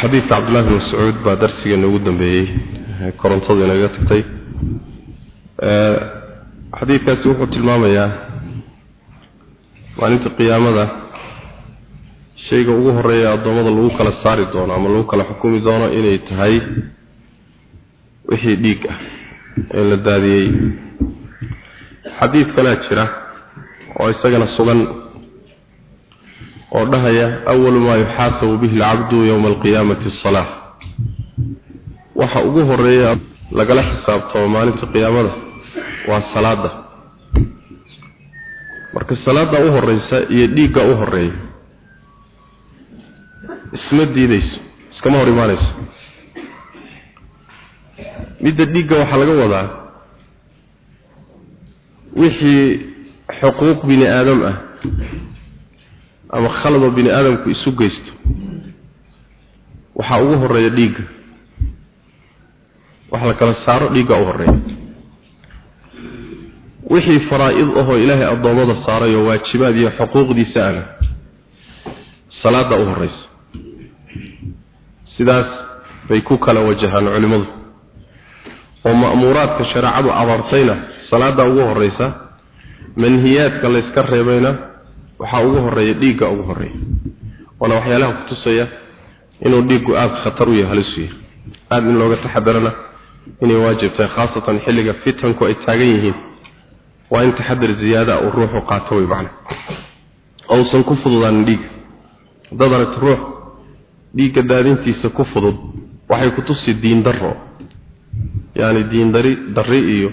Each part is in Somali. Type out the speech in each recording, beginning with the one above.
xadiidka cabdullahi bin mascuud baa darsigeena ugu dambeeyey korontadu inaga tagtay. Xadiidkaasi wuxuu tilmaamayaa maalinta qiyaamada shayga ugu horreeya addoommada lagu kala saari doono ama lagu kala xukumi doono inay tahay wixii dhiig ah ee la daadiyey. Xadiid kalaa jira oo isagana sugan oo dhahaya awalu maa yuxaasabu bihi alcabdu yowma alqiyaamati asalaa waxa ugu horreeya lagala xisaabtamo maalinta qiyaamada waa salaada marka salaada u horeysa iyo dhiigga u horreeya isma diidayso iskama hor imaanayso. Midda dhiigga waxaa laga wadaa wixii xuquuq bini aadam ah ama khaladoo bini aadamku isu geysto waxaa ugu horreeya dhiigga. Wax la kala saaro dhiigga u horreeya wixii faraa-id ahoo ilaahay addoommada saarayoo waajibaad iyo xuquuqdiisa ana salaada u horeysa sidaas bay ku kala wajahaan culimmadu. Oo ma'muuraadka shareecadu abaartayna salaada ugu horeysa manhiyaadka layska reebayna waxaa ugu horreeya dhiigga ugu horreeya waana waxyaalaha kutusaya inuu dhiiggu aada khatar u yahay halisu yahay. Aada in looga taxadarana inay waajib tahay khaasatan xilliga fitanku ay taagan yihiin. Waa in taxadar ziyaada uu ruuxu qaato way macna ousan ku fududaanin dhiigga haddaad aragto ruux dhiigga daadintiisa ku fudud waxay kutusi diin daro yani diin dari iyo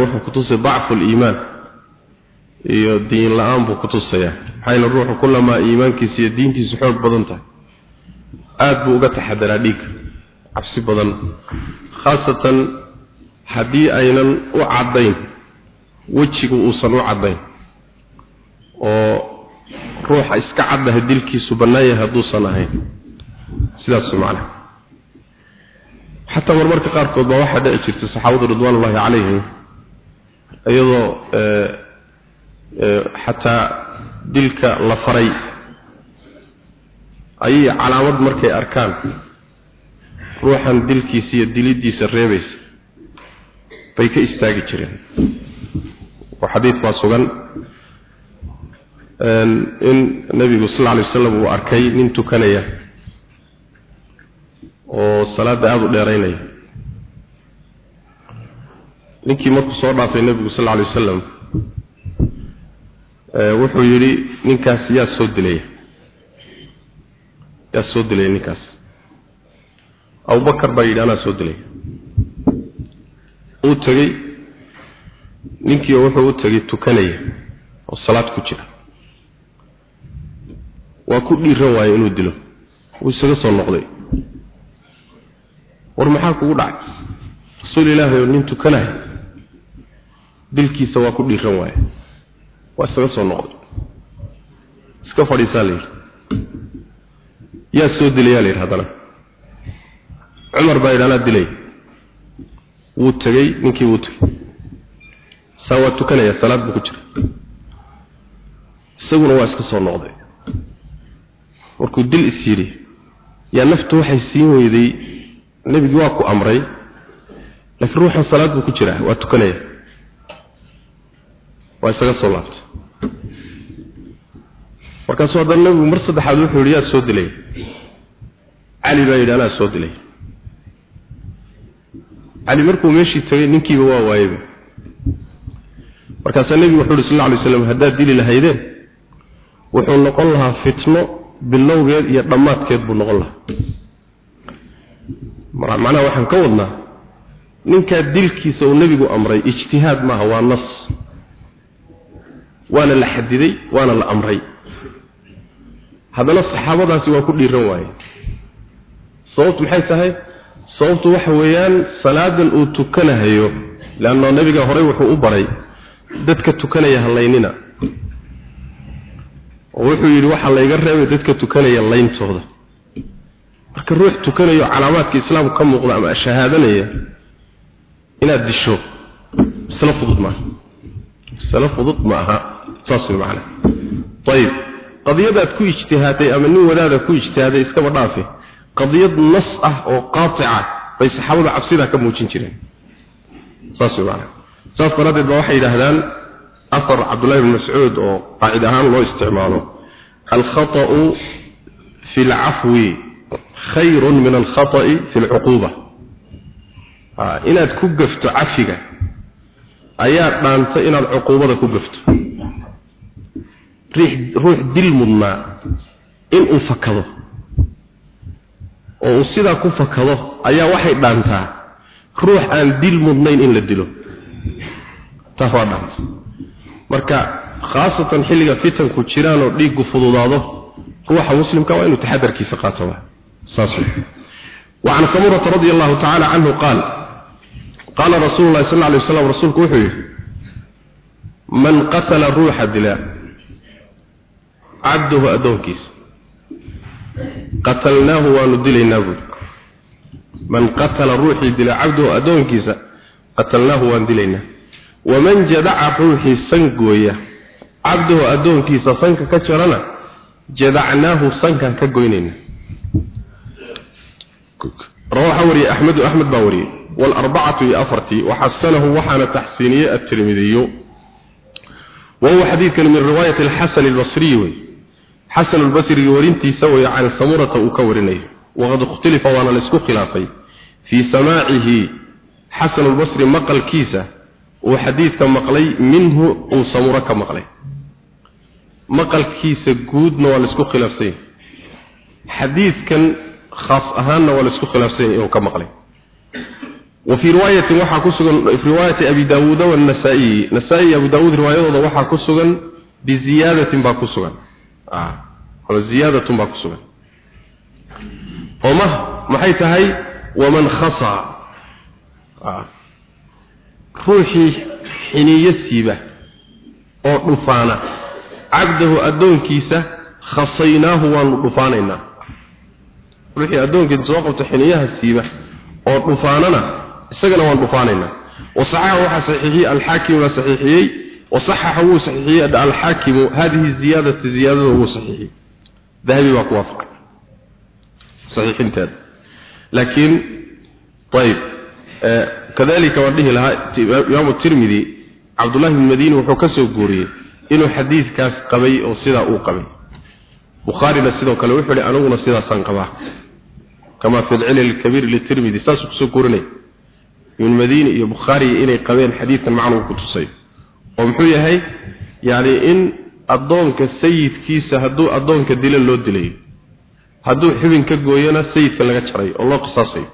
wuxuu kutusi dacfu liimaan iyo diin la'aan buu kutusayaa maxayna ruuxu kulamaa iimaankiisa iyo diintiisu xoog badan tahay. Aada buu uga taxadaraa dhiigga. Cabsi badan. Khaasatan haddii aynan u caddayn wejigu uusan u caddayn oo ruuxa iska caddaha dilkiisu bannaan yahay hadduusan ahayn. Sidaasu macnaha xataa marmarka qaarkood baa waxaa dhici jirtay saxaabadu ridwaanullahi calayhim iyadoo xataa dilka la faray. Ayay calaamad markay arkaan. Ruuxan dilkiisa iyo dilidiisa reebaysa. Bay ka istaagi jireen. Oo xadiid baa sugan. In nabigu sal lla alay wasalam uu arkay nin tukanaya oo salaada aada u dheeraynaya. Ninkii markuu soo dhaafay nebigu sal lla alay wasalam wuxuu yidhi ninkaas yaa soo dilaya yaa soo dilaya ninkaas. Abubakar baa yidhi anaa soo dilaya uu tegey ninkii wuxuu u tegay tukanaya oo salaad ku jira. Waa ku dhiiran waaye inuu dilo. Wuu isaga soo noqday. War maxaa kugu dhacay? Rasuul ilaahay oo nin tukanaya dilkiisa waa ku dhiiran waaye waa isaga soo noqday iska fadhiisaa la yidhi. Yaa soo dilayaa la yidhi haddana. Cumar baa yidhi anaa dilay. Wuu tegey ninkii wuu tegey. Saa waa tukanaya salaad buu ku jira isaguna waa iska soo noqday. Markuu dil is yidhi yaa naftu waxay siin weyday nebigi waa ku amray laakiin ruuxan salaad buu ku jiraa. Waa tukanaya waa isaga soo laabtay. Markaasuu haddana nebigu mar saddexaad wuxuu yidhi yaa soo dilay. Cali baa yidhi anaa soo dilay. Cali markuu meeshii tegay ninkiiba waa waayeyba markaasaa nebigu wuxuu yidhi sal lla alay slam haddaad dili lahaydeen wuxuu noqon lahaa fitno bilowgeed iyo dhammaadkeed buu noqon lahaa. Macnaha waxaan ka wadnaa ninkaa dilkiisa uu nebigu amray ijtihaad maaha waa nas waana la xadiday waana la amray. Haddana saxaabadaasi waa ku dhiiran waaye. Sababtu maxay tahay? Sababtu waxa weeyaan salaadan uu tukanahayo leanna nebiga horey wuxuu u baray dadka tukanaya halaynina oo wuxuu yidhi waxaa layga reebay dadka tukanaya layntooda. Marka ruux tukanayo calaamaadka islaamka ka muuqda ama shahaadanaya inaad disho isla fudud maaha. Isla fudud ma aha saas way macana ayib qadiyadaad ku ijtihaaday ama nin wadaada ku ijtihaaday iskaba dhaafe qadiyad nas ah oo qaatica bay saxaabadu cabsidaa ka muujin jireen. Saas weeyaan saas daradeed ba waxay yidhaahdaan afar cabdullahi ibn mascuud oo qaacid ahaan loo isticmaalo. Alkhata'u fi alcafwi khayrun min alkhata'i fi alcuquuba inaad ku gafto cafiga ayaa dhaanta inaad cuquubada ku gafto ruux dil mudnaa inuu fakado oo uu sidaa ku fakado ayaa waxay dhaantaa ruux aan dil mudnayn in la dilo taa waa dhaanta marka khaasatan xilliga fitanku jiraan oo dhiiggu fududaado ruuxa muslimka waa inuu taxadarkiisa qaato saas وعن سمرة رضي الله تعالى عنه قال قال رسول الله صلى الله عليه وسلم رسولك وحيه من قتل روح دلاء عبده أدوكيس قتلناه وندلينا من قتل روحي دلاء عبده أدوكيس قتلناه وندلينا ومن جدع روحي سنقوية عبده أدوكيس سنك كجرنا جدعناه سنك كجوينين رواه وري أحمد أحمد باوري والأربعة أفرتي وحسنه وحان تحسينية الترمذي وهو حديث من رواية الحسن البصري حسن البصري ورنتي سوي عن سمرة أكورنيه وقد اختلف وانا لسكو خلافي في سماعه حسن البصري مقل كيسة وحديث كمقلي منه وسمرة كمقلي مقل كيسة قودنا ولسكو خلافي حديث كان خاص أهانا ولسكو خلافي وكمقلي وفي رواية وحا كسغن في رواية أبي داود والنسائي نسائي أبي داود رواية وحا كسغن بزيادة با كسغن ah oo ziyaadatun baa ku sugan. Oma maxay tahay? Waman khasa. Ah. Ruuxii xiniyo siiba oo dhufaana. Cabdahu addoonkiisa khasaynaahu waanu dhufaanaynaa. Ruuxii addoonkiisa soo qabto xiniyaha siiba oo dhufaanana isagana waan dhufaanaynaa. Wasaxaxa waxaa saxiixiyey alxaakim baa saxiixiyey saxiixiyey alxaakimu hadihi ziyadati ziyadada wuu saxiixiyey dahabi baa ku waafaqay saxiixinteeda laakiin ayib kadalika waan dhihi lahaa imaamu tirmidi cabdullahi bin madini wuxuu ka soo guuriyey inuu xadiidkaas qabay oo sidaa uu qabay bukhaarina sidoo kale wuxuu ihi aniguna sidaasaan qabaa kama fi lcilal kabiir litirmidi saasuu ku soo guurinaya ibn madini iyo bukhaari oo muxuu yahay yani in addoonka sayidkiisa hadduu addoonka dilo loo dilayo hadduu xubin ka gooyana sayidka laga jaray oo loo qisaasayo.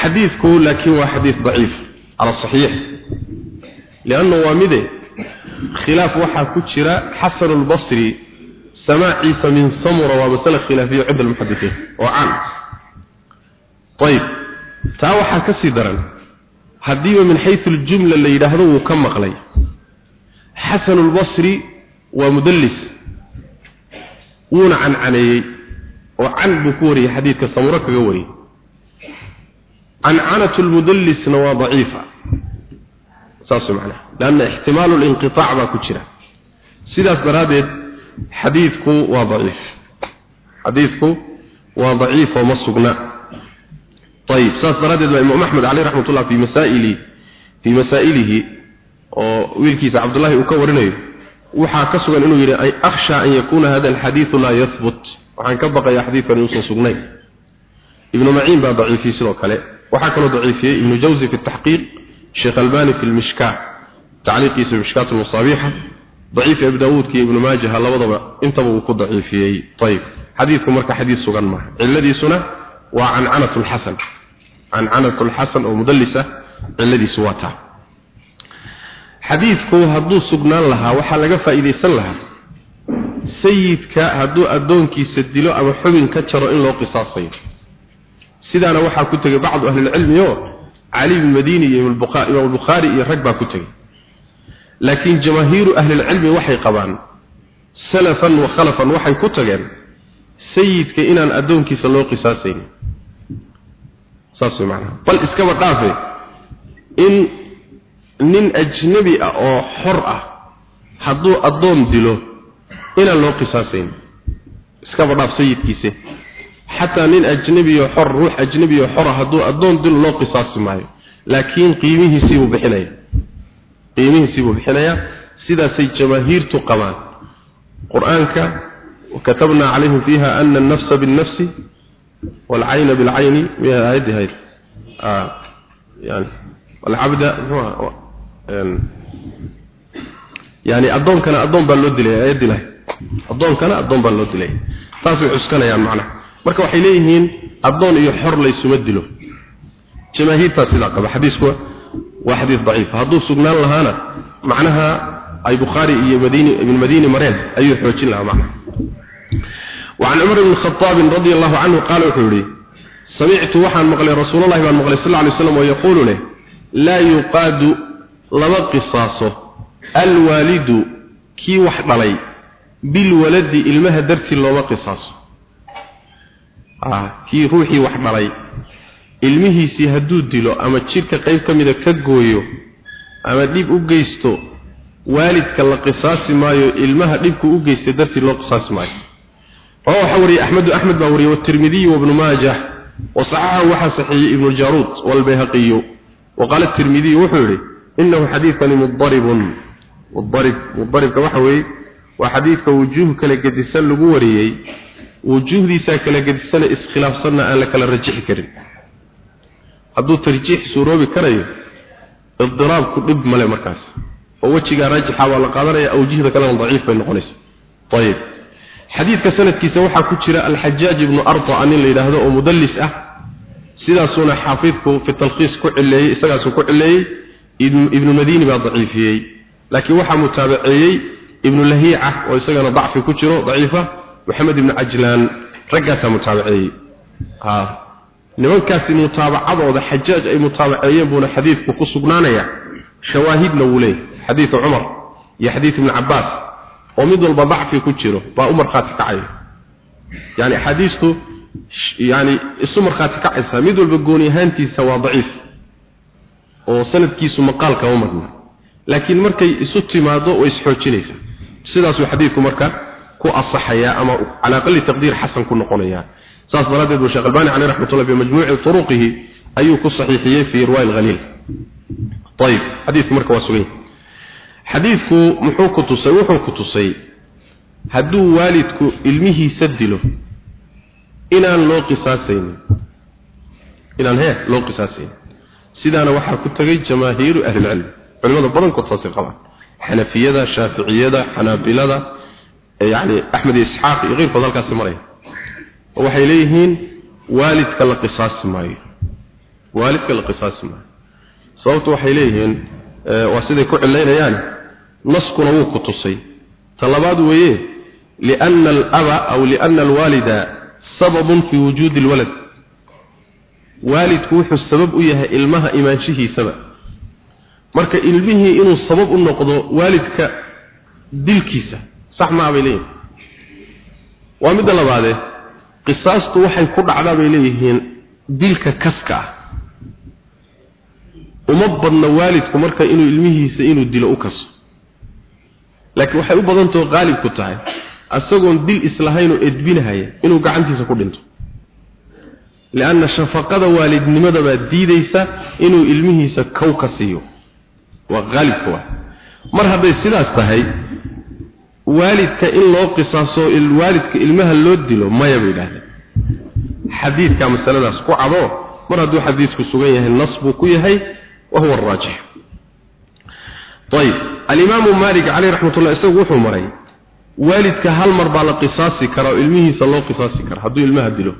Xadiidku laakiin waa xadiid daciif cala saxiix lianna waa mide khilaaf waxaa ku jira xasanu lbasri samaaciisa min samura waa masale khilaafiya cinda almuxadisiin oo caan. Ayib taa waxaa ka daran haddiiba min xayu aljumla la yidhaahdo wuu ka maqlay. Xasanu lbasri waa mudallis. Wuuna cancaneeyey oo can buu ku wariyey xadiidka samuro kaga wariyey. Cancanatu lmudallisna waa daciifa. Saas macnaha lanna ixtimaalu linqitaac baa ku jira. Sidaas daraaddeed xadiidku waa daciif. Xadiidku waa daciif oo ma sugna ayib saas daraaddeed baa imaam axmed caleyh raxmat ullah fi masaa'ili fii masaa'ilihi oo wiilkiisa cabdullahi uu ka warinayo. Waxaa ka sugan inuu yidhi akhsha an yakuuna hada alxadiidu laa yahbut waxaan ka baqayaa xadiidkan inuusan sugnayn. Ibnu maciin baa daciifiyey sidoo kale. Waxaa kaloo daciifiyey ibnu jawzi fi taxqiiq sheekh albani fi lmishkaa tacliiqiisa mishkaat lmasaabiixa daciif abi daawuudka iyo ibnu maajaha labadaba intaba uu ku daciifiyey. Ayib xadiidku marka xadiid sugan maaha ciladiisuna waa cancanat lxasan oo mudallisa ciladiisu waa taa xadiidku hadduu sugnaan lahaa waxaa laga faa'iidaysan lahaa sayidka hadduu addoonkiisa dilo ama xubin ka jaro in loo qisaasayo sidaana waxaa ku tegay bacdu ahlilcilmi oo cali bin madini iyo imaam albukhaari iyo rag baa ku tegey laakiin jamaahiiru ahlilcilmi waxay qabaan salafan wa khalafan waxay ku tageen sayidka inaan addoonkiisa loo qisaasaynin saas way macnaha bal iskaba dhaafe in nin ajnabi ah oo xor ah hadduu addoon dilo inaan loo qisaasayn iskaba dhaaf sayidkiise xataa nin ajnabiyo xor ruux ajnabiyo xora hadduu addoon dil loo qisaasi maayo laakiin qiimihiisii buu bixinaya qiimihiisii buu bixinayaa sidaasay jamaahiirtu qabaan qur-aanka وكتبنا عليهم فيها أن النفس بالنفس والعين بالعين بها هذه هذه آه يعني والعبد هو يعني أدون كان أدون بالود لي أيدي له أدون كان أدون بالود لي تاسو عسكنا يعني معنا marka waxay leeyihiin adoon iyo xor la isuma dilo jamaahiirta sida qaba xadiisku waa xadiis dhaif haduu sugnaan lahaana macnaha ay bukhari iyo madini ibn madini mareen ayuu xoojin lahaa macnaha وعن عمر بن الخطاب رضي الله عنه قال وحوري سمعت وحن مقلي رسول الله بن مقلي صلى الله عليه وسلم ويقول له لا يقاد لما قصاصه الوالد كي وحدلي بالولد المها درتي لما قصاصه آه كي روحي وحدلي ilmihiisii hadduu dilo ama jidhka qayb ka mida ka gooyo ama dhib u geysto waalidka la qisaasi maayo ilmaha dhibku u geystay dartii loo qisaasi maayo رواه حوري أحمد أحمد باوري والترمذي وابن ماجه وصححه وحصحي ابن الجارود والبيهقي وقال الترمذي وحوري إنه حديث مضطرب مضطرب مضطرب كوحوي وحديث وجوه كلا قدسان لغوريي وجوه دي ساكلا قدسان اسخلاف صنع أن لك لرجح كريم hadduu tarjiix suuroobi karayo idiraab ku dhib male markaas oo wejigaa raajixa waa la qaadanaya awjihda kalena daciif bay noqonaysa ayib xadiidka sanadkiisa waxaa ku jira alxajaaj ibnu arta nin la yidhaahdo oo mudallis ah. sidaasuuna xaafidku fi talkhiis ku cileeyey isagaasuu ku cileeyey ibnu madini baa daciifiyey. laakiin waxaa mutaabaceeyey ibnu lahiica oo isagana dacfi ku jiro daciifa maxamed ibnu cajlaan. raggaasaa mutaabaceeyey. nimankaasi mutaabacadooda xajaaj ay mutaabaceeyeen buuna xadiidku ku sugnaanaya shawaahidna wuu leeyahy xadiidu cumar iyo xadiid ibni cabaas oo mid walba dacfi ku jiro baa u markhaati kacaya. Yani axaadiistu yani isu markhaati kacaysa mid walba gooni ahaantiisa waa daciif oo sanadkiisu maqaal kama marna. Laakiin markay isu timaado way isxoojinaysaa sidaasuu xadiidku marka ku asaxayaa ama cala aqali taqdiir xasan ku noqonayaa saas daraaddeed buu sheekh albani caleyh raxmatullah bimajmuuci turuqihi ayuu ku saxiixiyey fii riwaaya alghaliil ayib xadiidku marka waa sugan xadiidku muxuu ku tusay wuxuu ku tusay hadduu waalidku ilmihiisa dilo inaan loo qisaasaynin inaan hee loo qisaasaynin. Sidaana waxaa ku tegay jamaahiiru ahlilcilmi culimada badankood saasay qabaan. Xanafiyada shaaficiyada xanaabilada yani axmed iyo isxaaq iyo keyrkood halkaasi maraya oo waxay leeyihiin waalidka la qisaasi maayo waalidka la qisaasi maayo. Sababtu waxay leeyihiin waa siday ku cilaynayaan naskuna wuu ku tusay. Talabaad weeye lianna alaba aw lianna alwaalida sababun fii wujuudi alwalad. Waalidku wuxuu sabab u yahay ilmaha imaanshihiisaba. Marka ilmihii inuu sabab u noqdo waalidka dilkiisa sax maa bay leeyihiin waa midda labaadee qisaastu waxay ku dhacdaa bay leeyihiin dilka kaska ah. Uma badna waalidku marka inuu ilmihiisa inuu dilo u kaso laakiin waxay u badantao qaalib ku tahay asagoon dil islahayn oo edbinahaya inuu gacantiisa ku dhinto. Lianna shafaqada waalidnimada baa diidaysa inuu ilmihiisa kow ka siiyo. Waa qaalibka waa mar hadday sidaas tahay waalidka in loo qisaaso waalidka ilmaha loo dilo maya bay yidhaahdeen xadiidka masaladaas ku cado mar hadduu xadiidku sugan yahay nas buu ku yahay wa huwa araajix ayib alimaamu maalik caleyh raxmatullah isagu wuxuu maray waalidka hal mar baa la qisaasi karaa oo ilmihiisa loo qisaasi karaa hadduu ilmaha dilo.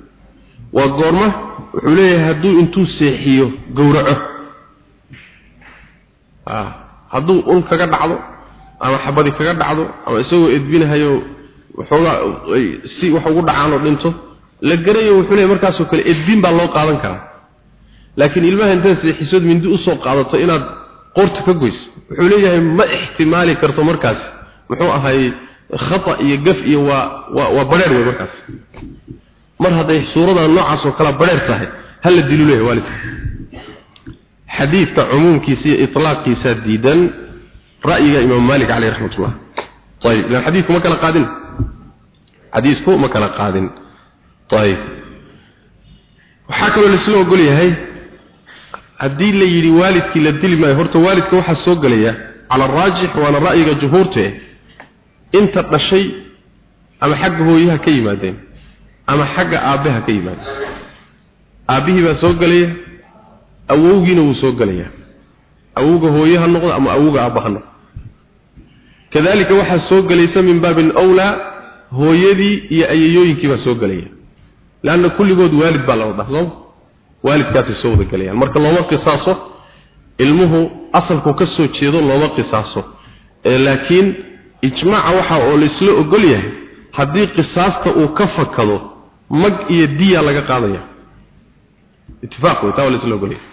Waa goorma wuxuu leeyahay hadduu intuu seexiyo gowraco. Hadduu ul kaga dhacdo ama xabadi kaga dhacdo ama isagoo edbinahayo waxoogaa si wax ugu dhacaan oo dhinto la garayo wuxuu leeyahay markaasoo kale edbin baa loo qaadan karaa. Laakiin ilmaha intaad seexisood mindi u soo qaadato inaad qorta ka goyso. Wuxuu leeyahay ma ixtimaali karto markaas. Muxuu ahay khata iyo gaf iyo waa waa badheer wey markaas. Mar hadday suurada noocaas oo kale badheer tahay hal la dilu leeyahay waalidka. Xadiidka cumuumkiisa iyo itlaaqiisa diidan ra'yiga imaam maalik caleyh raxmatullah. Ayib ilan xadiidku ma kala qaadin. Xadiidku ma kala qaadin. Ayib waxaa kaloo laisla ogol yahay haddii la yidhi waalidkii la dili maayo horta waalidka waxaa soo gelaya cala araajix waana ra'yiga jumhuurte inta dhashay ama xagga hooyaha ka yimaadeen ama xagga aabbaha ka yimaadeen. Aabbihii baa soo gelaya awowgiina wuu soo gelaya awowga hooye ha noqdo ama awowga aabba ha noqdo kadalika waxaa soo gelaysa min baabin awlaa hooyadii iyo ayayooyinkii baa soo gelaya leanna kulligood waalid baa la wada sooma waalidkaasay soo wada gelayaan marka looma qisaaso ilmuhu asalku ka soo jeedo looma qisaaso. Ee laakiin ijmaaca waxa oo laisla ogol yahay haddii qisaasta uu ka fakado mag iyo diya laga qaadaya. Itifaaq wey taa waa laisla ogol yahay.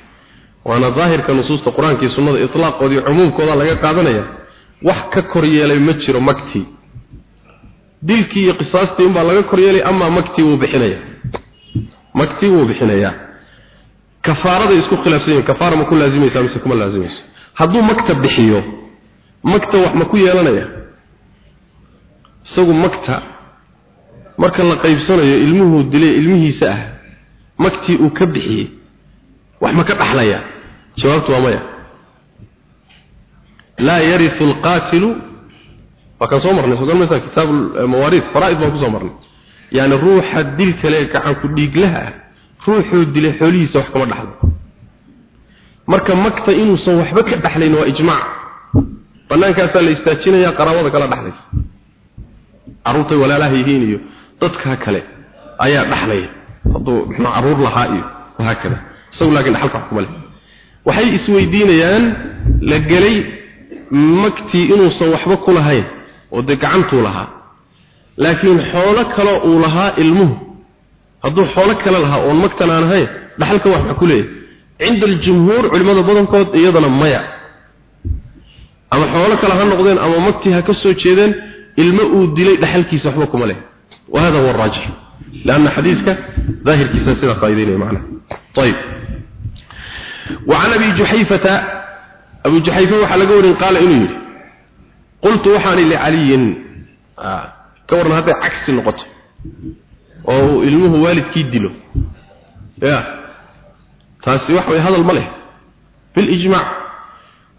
Waana daahirka nusuusta qur'aanka iyo sunnada itlaaqoodii cumuumkooda laga qaadanaya wax ka kor yeelay ma jiro magtii. Dilkii iyo qisaastii unbaa laga kor yeelay amaa magtii wuu bixinaya. Magtii wuu bixinayaa kafaaraday isku khilaafsan kafaara ma ku laazimaysaa mise kuma laazimayso hadduu magta bixiyo magta wax ma ku yeelanaya? Isagu magta marka la qaybsanayo ilmuhuu dilay ilmihiisa ah magtii uu ka bixiyey wax ma ka dhaxlaya? Jawaabtu waa maya. Laa yariu alqaatilu waa kaan soo marnay sogan maysaa kitaab mawaariid faraa'id baan ku soo marnay. Yani ruuxa dil kale gacanku dhiiglaha ah ruuxuu dilay xoolihiisa wax kama dhaxlo. Marka magta inuusan waxba ka dhaxlayn waa ijmaac. Bannaankaasaa la istaajinaya qaraabada kala dhaxlaysa. Carruurtay walaalaha yihiin iyo dadkaa kale ayaa dhaxlaya hadduu muxuu carruur lahaa iyo wahaakada isagu laakiin dhaxalka wax kuma leh waxay isweydiinayaan la gelay magtii inuusan waxba ku lahayn oo dee gacantuu lahaa. Laakiin xoolo kale uu lahaa ilmuhu hadduu xoolo kale lahaa oon magtan aan ahayn dhaxalka wax ku leeyahay cinda aljumhuur culimmada badankood iyadana maya ama xoolo kale ha noqdeen ama magtii ha ka soo jeedeen ilmo uu dilay dhaxalkiisa waxba kuma leh wahada huwa araajix lianna xadiiska daahirkiisa sidaa faa'iideynaya macnaha ayib وعن أبي جحيفة أبو جحيفة وحا لقول قال إنه يري قلت وحاني لعلي آه. كورنا هذا عكس النقطة oo uu ilmuhu waalidkii dilo. Ya taasi wax way hadal ma leh. Bil ijmaac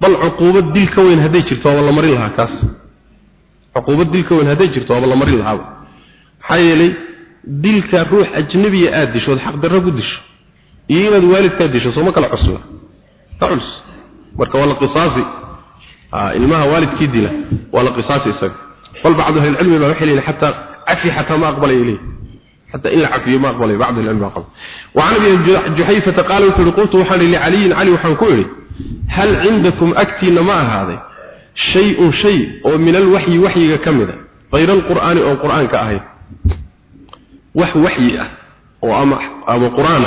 bal cuquubad dil ka weyn haday jirto wala marin laha kaas cuquubad dil ka weyn haday jirto wala marin laha xayeli dilka ruux ajnabiya aad disho xaq darro ku disho iyo inaad waalidkaa disho soo ma kala cusla. Taculus marka wala qisaasi. Ah ilmaha waalidkii dila wala qisaasi isaga. Bal bacdu ahli ilmi baa waxay leeyahay hatta afi hatta ma aqbal ilayhi. حتى إلا عفي ما أقبل بعض العلم قبل وعن ابي جحيفة قال قلت وحن لعلي علي وحن كوري هل عندكم أكتين ما هذا شيء شيء ومن الوحي وحي كمذا غير القرآن أو القرآن كأهي وحي وحي أو أما, أما قرآن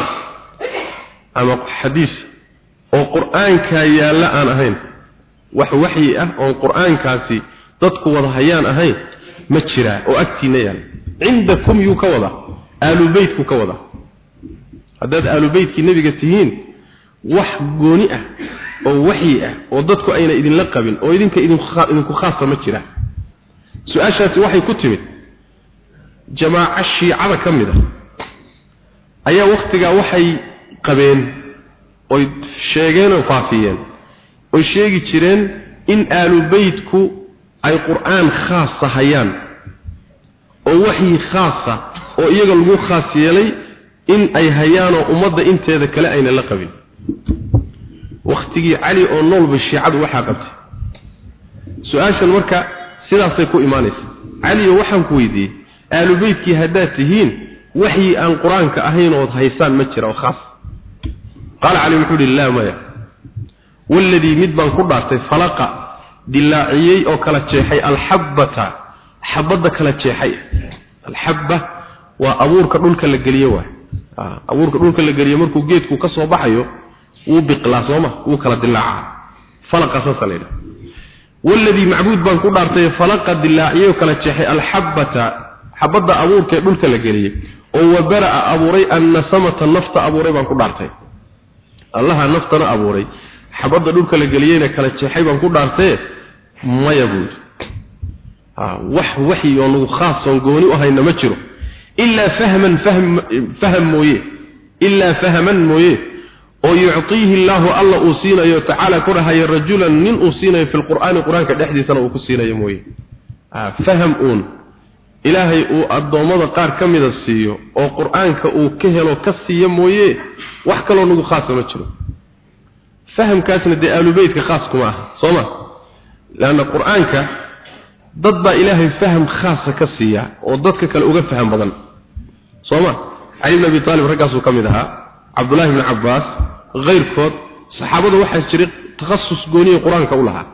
ama xadiis oo qur-aanka yaalla aan ahayn wax waxyi ah oon qur-aankaasi dadku wada hayaan ahayn ma jiraa oo agtiina yaalla cindakum yuu ka wadaa aalubeytku ka wadaa haddaad aalubeytkii nebiga tihiin wax gooni ah oo waxyi ah oo dadku ayna idinla qabin oo idinka idinku khaasa ma jiraa su'aashaasi waxay ku timid jamaaco shiicada ka mid a ayaa wakhtigaa waxay qabeen oy sheegeen oo faafiyeen oy sheegi jireen in aalu beytku ay qur'aan khaasa hayaan oo waxyi khaasa oo iyaga lagu khaas yeelay in ay hayaanoo ummadda inteeda kale ayna la qabin. Wakhtigii cali oo noolba shiicadu waxaa qabtay. Su'aashan marka sidaasay ku imaanaysa. Caliyo waxaan ku weydiiyey aalu beytkii haddaad tihiin waxyi aan qur'aanka ahayn ood haysaan ma jira oo khaas. Qaala cali wuxuu idhi laa maya. Waladii mid baan ku dhaartay falaqa dilaaciyey oo kala jeexay alxabbata xabadda kala jeexay alxabba waa abuurka dhulka la geliye waay. Ah, abuurka dhulka la geliye markuu geedku ka soo baxayo wuu biqlaa sooma wuu kala dilaaca falaqa saasa la yidhaha waladii macbuud baan ku dhaartay falaqa dilaaciyo kala jeexay alxabata xabadda abuurka ee dhulka la geliyey oo wabara'a abuuray annasamata nafta abuuray baan ku dhaartay. Allaha naftana abuuray. Xabadda dhulka la geliyeyna kala jeexay baan ku dhaartee maya buud. Ah, wax waxyi oo nagu khaas gooni u ahayna ma jiro ilaa fahman fahm faham mooye ilaa fahaman mooye oo yuctiihi illaahu alla uu siinayo tacaala ku dhahayo rajulan nin uu siinayo fi lqur'aani qur'aanka dhexdiisana uu ku siinayo mooye faham uun ilaahay uu addoommada qaar ka mida siiyo oo qur'aanka uu ka helo ka siiyo mooye wax kaloo nagu khaasa ma jiro fahamkaasna dee aalubeytka khaas kuma aha soo ma leanna qur'aanka dad baa ilaahay faham khaasa ka siiya oo dadka kale uga faham badan soo ma? Cali bn abi taalib raggaasuu ka mid ahaa. Cabdullaahi bni cabbaas kayrkood saxaabada waxaa jiray takhasus gooniya qur'aanka u lahaa.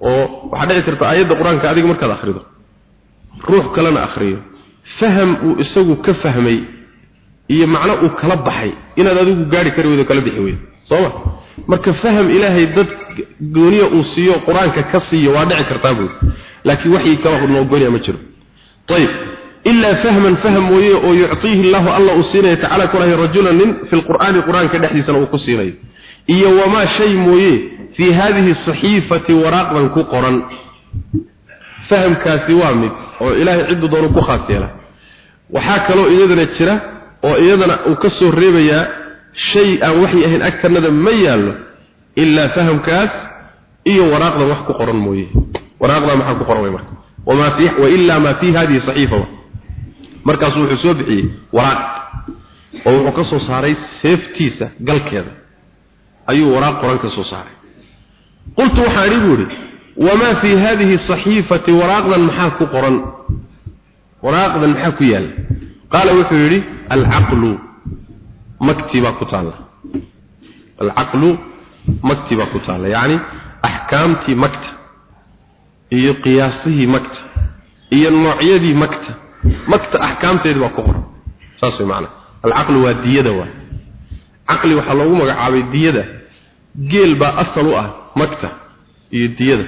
Oo waxaa dhici karta aayadda qur'aanka adiga markaad akhrido. Ruux kalena akhriyo. Faham uu isagu ka fahmay iyo macno uu kala baxay. Inaad adigu gaari kari weydo kala bixi weydo. Sooma marka faham ilaahay dad gooniya uu siiyo qur'aanka ka siiyo waa dhici kartaa buuri laakiin waxii kala noo gooniya ma jiro. Ayib ilaa fahman fahm mooye oo yuctiihi allahu alla uu siinayo tacala kulahay rajulan nin fi lqur'aani qur'aanka dhexdiisana uu ku siinayo iyo wamaa shay mooye fii haadihi saxiifati waraaqdan ku qoran fahamkaasi waa mid oo ilaahay ciddu doonu ku khaas yeela waxaa kaloo iyadana jira oo iyadana uu ka soo reebayaa shay aan waxay ahayn agtanada ma yaallo ilaa fahamkaas iyo waraaqdan wax markaasuu wuxuu soo bixiyey waraaq oo wuxuu ka soo saaray seeftiisa galkeeda. Ayuu waraaq qoran ka soo saaray. Qultu waxaan idhi buu idhi wamaa fii hadihi saxiifati? Waraaqdan maxaa ku qoran? Waraaqdan maxaa ku yaalla qaala wuxuu yidhi alcaqlu makti baa ku taalla. Alcaqlu makti baa ku taalla. Yacni axkaamtii makta iyo qiyaasihii makta iyo noocyadii makta makta axkaamteedi baa ku qoran. Saas way macana alcaqlu waa diyada waa. Caqli waxaa loogu magacaabay diyada. Geel baa asal u ah makta iyo diyada.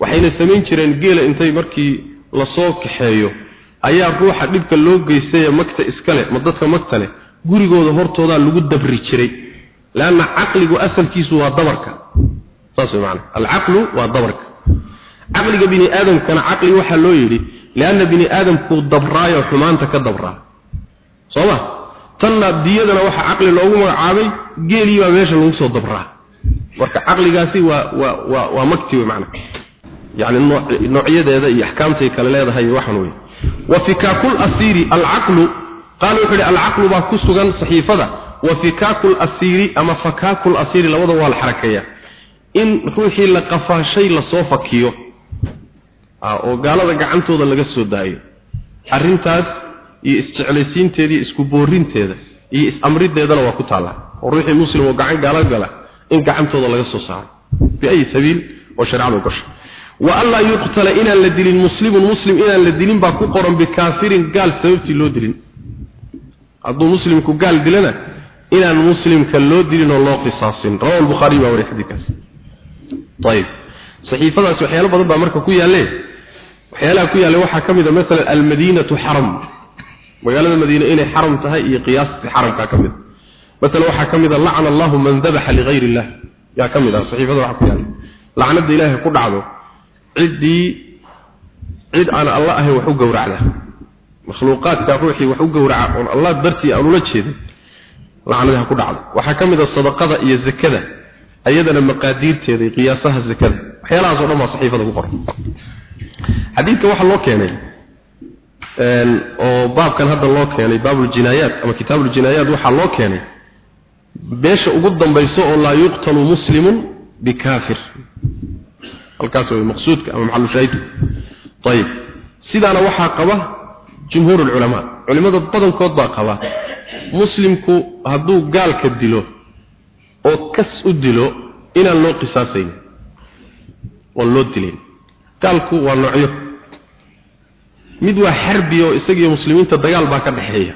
Waxayna samayn jireen geela intay markii la soo kaxeeyo ayaa ruuxa dhibka loo geystay magta iskale ma dadka magta leh gurigooda hortoodaa lagu dabri jiray. Laanna caqligu asalkiisu waa dabarka. Saas way macana alcaqlu waa dabarka caqliga bini aadamkana caqli waxaa loo yidhi lianna bini aadamkuu dabraayo xumaanta ka dabraa. Soo ma tanna diyadana waxaa caqli loogu magacaabay geelii baa meesha lagu soo dabraa. Marka caqligaasi waa waa waa waa magti wey macna. Yacni noocyadeeda iyo axkaamtay kale leedahay waxaan wey. Wa fikaaku lasiiri alcaqlu qaala wuxuu ihi alcaqlu baa ku sugan saxiifada. Wa fikaaku lasiiri ama fakaaku lasiiri labada waa la xarakeeya in ruuxii la qafaashay la soo fakiyo Ah, oo gaalada gacantooda laga soo daayo. Arintaas iyo isjeclaysiinteeda iyo isku boorinteeda iyo is-amrideedana waa ku taallaa. Oo ruuxii muslim oo gacan gaalo gala in gacantooda laga soo saaro. Biayi sabiil oo shareecadu ogosha waanlaa yuqtala inaan la dilin muslimun muslim inaan la dilin baa ku qoran bikaafirin gaal sababtii loo dilin. Hadduu muslimku gaal dilana inaan muslimka loo dilin oo loo qisaasin. Rawa buhaari baa wari xadiikaas. Ayb saxiifadaas waxyaalo badan baa marka ku yaalle waxyaalaha ku yaallay waxaa ka mid ah a maalan almadiinatu xaram. Magaalada madiina inay xaram tahay iyo qiyaastii xaramkaa ka mid ah. a maalan waxaa ka mid ah, a lacna allahu man dabaxa ligayr illah yaa ka mid a saxiifada waxaa ku yaallay lacnadda ilaahay ku dhacdo ciddii cid aan alla ahayn wax u gowracda. Makhluuqaadka ruuxii wax u gowraca oon allah dartii aan ula jeedin lacnadaha ku dhacdo. Waxaa ka mid a sadaqada iyo zakada ayadana maqaadiirteeda iyo qiyaasaha zakada. Waxyaalahaas oo dhan baa saxiifada ku qoran xadiidka waxaa loo keenay oo baabkan hadda loo keenay baabuljinaayaat ama kitaabuljinaayaat waxaa loo keenay beesha ugu dambayso oo laa yuqtalu muslimun bikaafir. Halkaas way maqsuudka ama maxallu shaahidka ayib sidaana waxaa qaba jumhuur ulama culimada badankood baa qaba muslimku hadduu gaalka dilo oo kas u dilo inaan loo qisaasayn oon loo dilayn gaalku waa noocyo. Mid waa xarbi oo isagiiyo muslimiinta dagaal baa ka dhexeeya.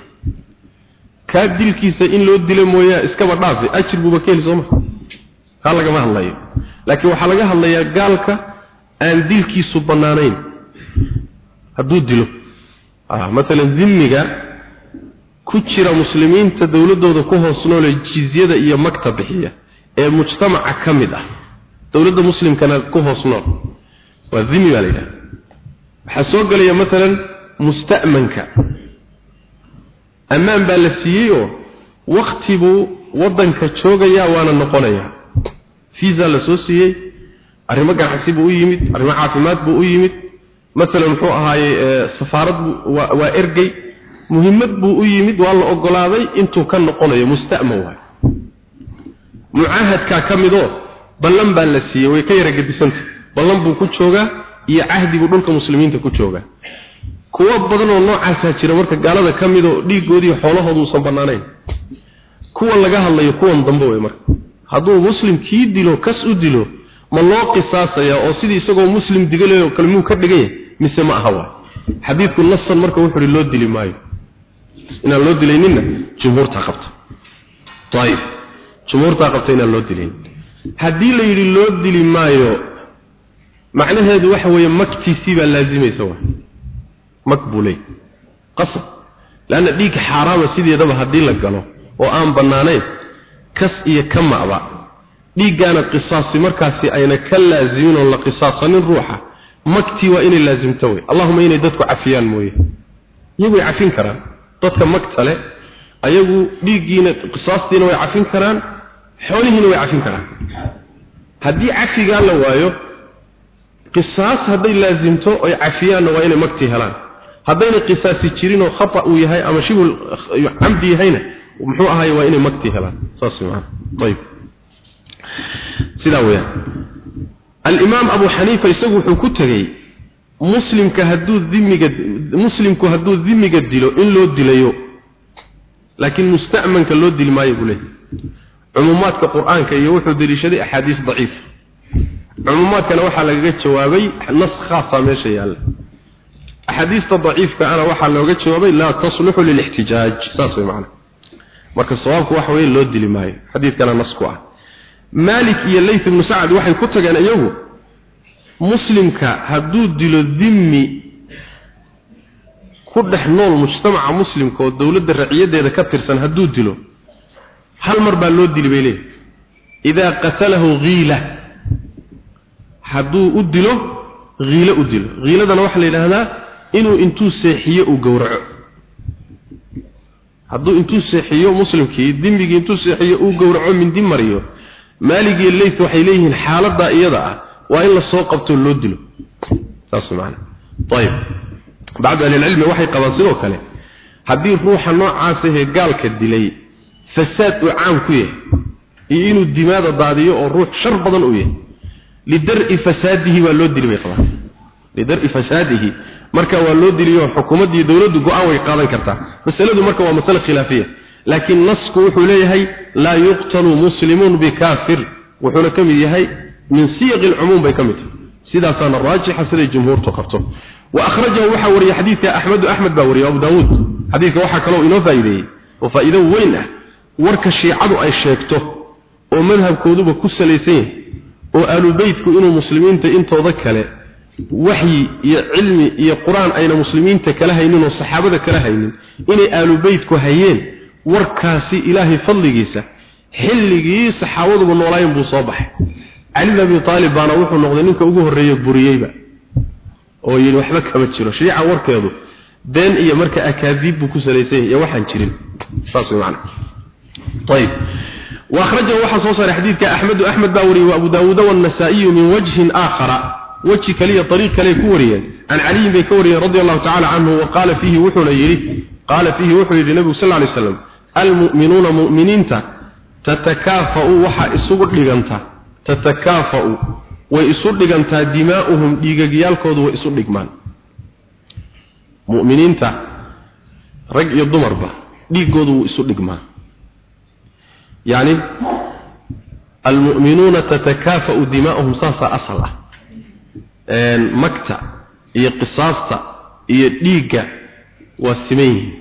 Kaa dilkiisa in loo dilo mooyaa iskaba dhaafi ajir buuba ka heli sooma. Kaa lagama hadlayo. Laakiin waxaa laga hadlayaa gaalka aan dilkiisu bannaanayn. Hadduu dilo. Maalan dhimmiga ku jira muslimiinta dowladdooda ku hoos noole jizyada iyo magta bixiya ee mujtamaca ka mid ah. Dowladda muslimkana ku hoos nool ammaan baa la siiyey oo wakti buu waddanka joogayaa waana noqonayaa. Fiisa la soo siiyey arrimo ganacsi buu u yimid arrimo caafimaad buu u yimid. Masalan muxuu ahaayey safaarad waa ergey. Muhimmad buu u yimid waa la ogolaaday intuu ka noqonayo musta'man waay. Mucaahadkaa ka midoo ballan baa la siiyey way ka yara gedisanta ballan buu ku joogaa iyo cahdi buu dhulka muslimiinta ku joogaa kuwo badan oo noocaasaa jira marka gaalada ka midoo dhiiggoodii xoolahooda uusan bannaanayn. Kuwa laga hadlayo kuwan dambe wey marka. Hadduu muslim kii dilo kas u dilo ma loo qisaasaya oo sidii isagoo muslim digalayo kalmuu ka dhigan yahay mise ma aha waay xadiidku nasan marka wuxuu ihi loo dili maayo. Inaan loo dilayninna jumhuurtaa qabta. Ayib jumhuurtaa qabta inaan loo dilayn. Haddii la yidhi loo dili maayo macnaheedu waxa weeye magtiisii baa laazimaysa waay. Mag buu leey qasab. Laanna dhiig xaaraama sideedaba haddii la galo oo aan bannaanayn kas iyo ka ma'ba. Dhiiggaana qisaasi markaasi ayna ka laazimin oon la qisaasanin ruuxa magtii waa inay laasimto wey allahuma inay dadku cafiyaan mooye. Iyagu way cafin karaan. Dadka magta leh ayagu dhiiggiina qisaastiina way cafin karaan xoolihiina way cafin karaan. Haddii cafigaa la waayo qisaas hadday laasimto oy cafiyaanna waa inay magtii helaan. Haddayna qisaasi jirin oo khata uu yahay ama shibul camdi yahayna muxuu ahaay waa inay magtii helaan. Saas macana ayib sidaa weeyaan. Al-imaam abu xaniifa isagu wuxuu ku tegey muslimka hadduu dhimiga muslimku hadduu dhimiga dilo in loo dilayo laakiin musta'manka loo dili maayo buu leeyahay. Cumuumaadka qur'aanka iyo wuxuu daliishaday axaadiis daciif cumuumaadkana waxaa lagaga jawaabay nas khaasa meesha yaalla. Axaadiista daciifka ana waxaa looga jawaabay laa tasluxu lilixtijaaj. Saas way macana marka sawaabku waxa weeye loo dili maayo. Xadiidkana nas ku ah. Maalik iyo layth ibnu sacad waxay ku tageen iyagu muslimka hadduu dilo dhimmi ku dhex nool mujtamaca muslimka oo dowladda raciyadeeda ka tirsan hadduu dilo hal mar baa loo dili bay leeyihi idaa qatalahu hiila hadduu u dilo hiilo u dilo. Hiiladana waxaa la yidhaahdaa inuu intuu seexiyo uu gowraco. Hadduu intuu seexiyo muslimkii dimbigii intuu seexiyo uu gowraco mindi mariyo maaligii leyth waxay leeyihiin xaaladdaa iyada ah waa in la soo qabto loo dilo. Saas macana ayib bacdu ahlilcilmi waxay qabaan sidoo kale haddii ruuxa noocaas ahee gaalka dilay fasaad uu caam ku yahay iyo inuu dimaada daadiyo oo ruux shar badan uu yahay lidar-i fasaadihi waa loo dili bay qabaan lidar-i fasaadihi marka waa loo diliyo xukuumaddii dowladdu go'aan way qaadan kartaa masaladu marka waa masale khilaafiya laakiin nasku wuxuu leeyahay laa yuqtalu muslimun bikaafir wuxuuna ka mid yahay min siyaqi alcumuum bay ka mid tahay sidaasaana raajixa siday jumhuurtu qabto wa akhrajahu waxaa wariyey xadiidka axmedu axmed baa wariyey abu daawuud xadiidka waxaa kaloo inoo faa'iideeyey oo faa'iido weyn ah warka shiicadu ay sheegto oo madhabkooduba ku salaysan yahay oo aalubeytku inuu muslimiinta intooda kale waxyi iyo cilmi iyo qur'aan ayna muslimiinta kala haynin oo saxaabada kala haynin inay aalubeytku hayeen warkaasi ilaahay fadligiisa xilligii saxaabaduba noolaayeen buu soo baxay. Cali bin abi taalib baana wuxuu noqday ninka ugu horreeye buriyeyba oo yidhi waxba kama jiro shiica warkeedu been iyo marka akaadiib buu ku salaysan iyo waxaan jirin. Saas way macna. Ayib واخرجه وحا صار حديث احمد احمد باوري وابو داوود والنسائي من وجه اخر وجه كليه طريق كليه كوريا عن علي بن كوري رضي الله تعالى عنه وقال فيه وحنا يري قال فيه وحي النبي صلى الله عليه وسلم المؤمنون مؤمنين تتكافأ وحا اسوق دغنتا تتكافأ ويسوق دغنتا دماؤهم ديغيالكود ويسوق دغمان مؤمنين رج يضمر با ديغودو ويسوق دغمان يعني المؤمنون تتكافأ دماؤهم صاصة أصلا مكتا هي قصاصة هي ديقة والسمين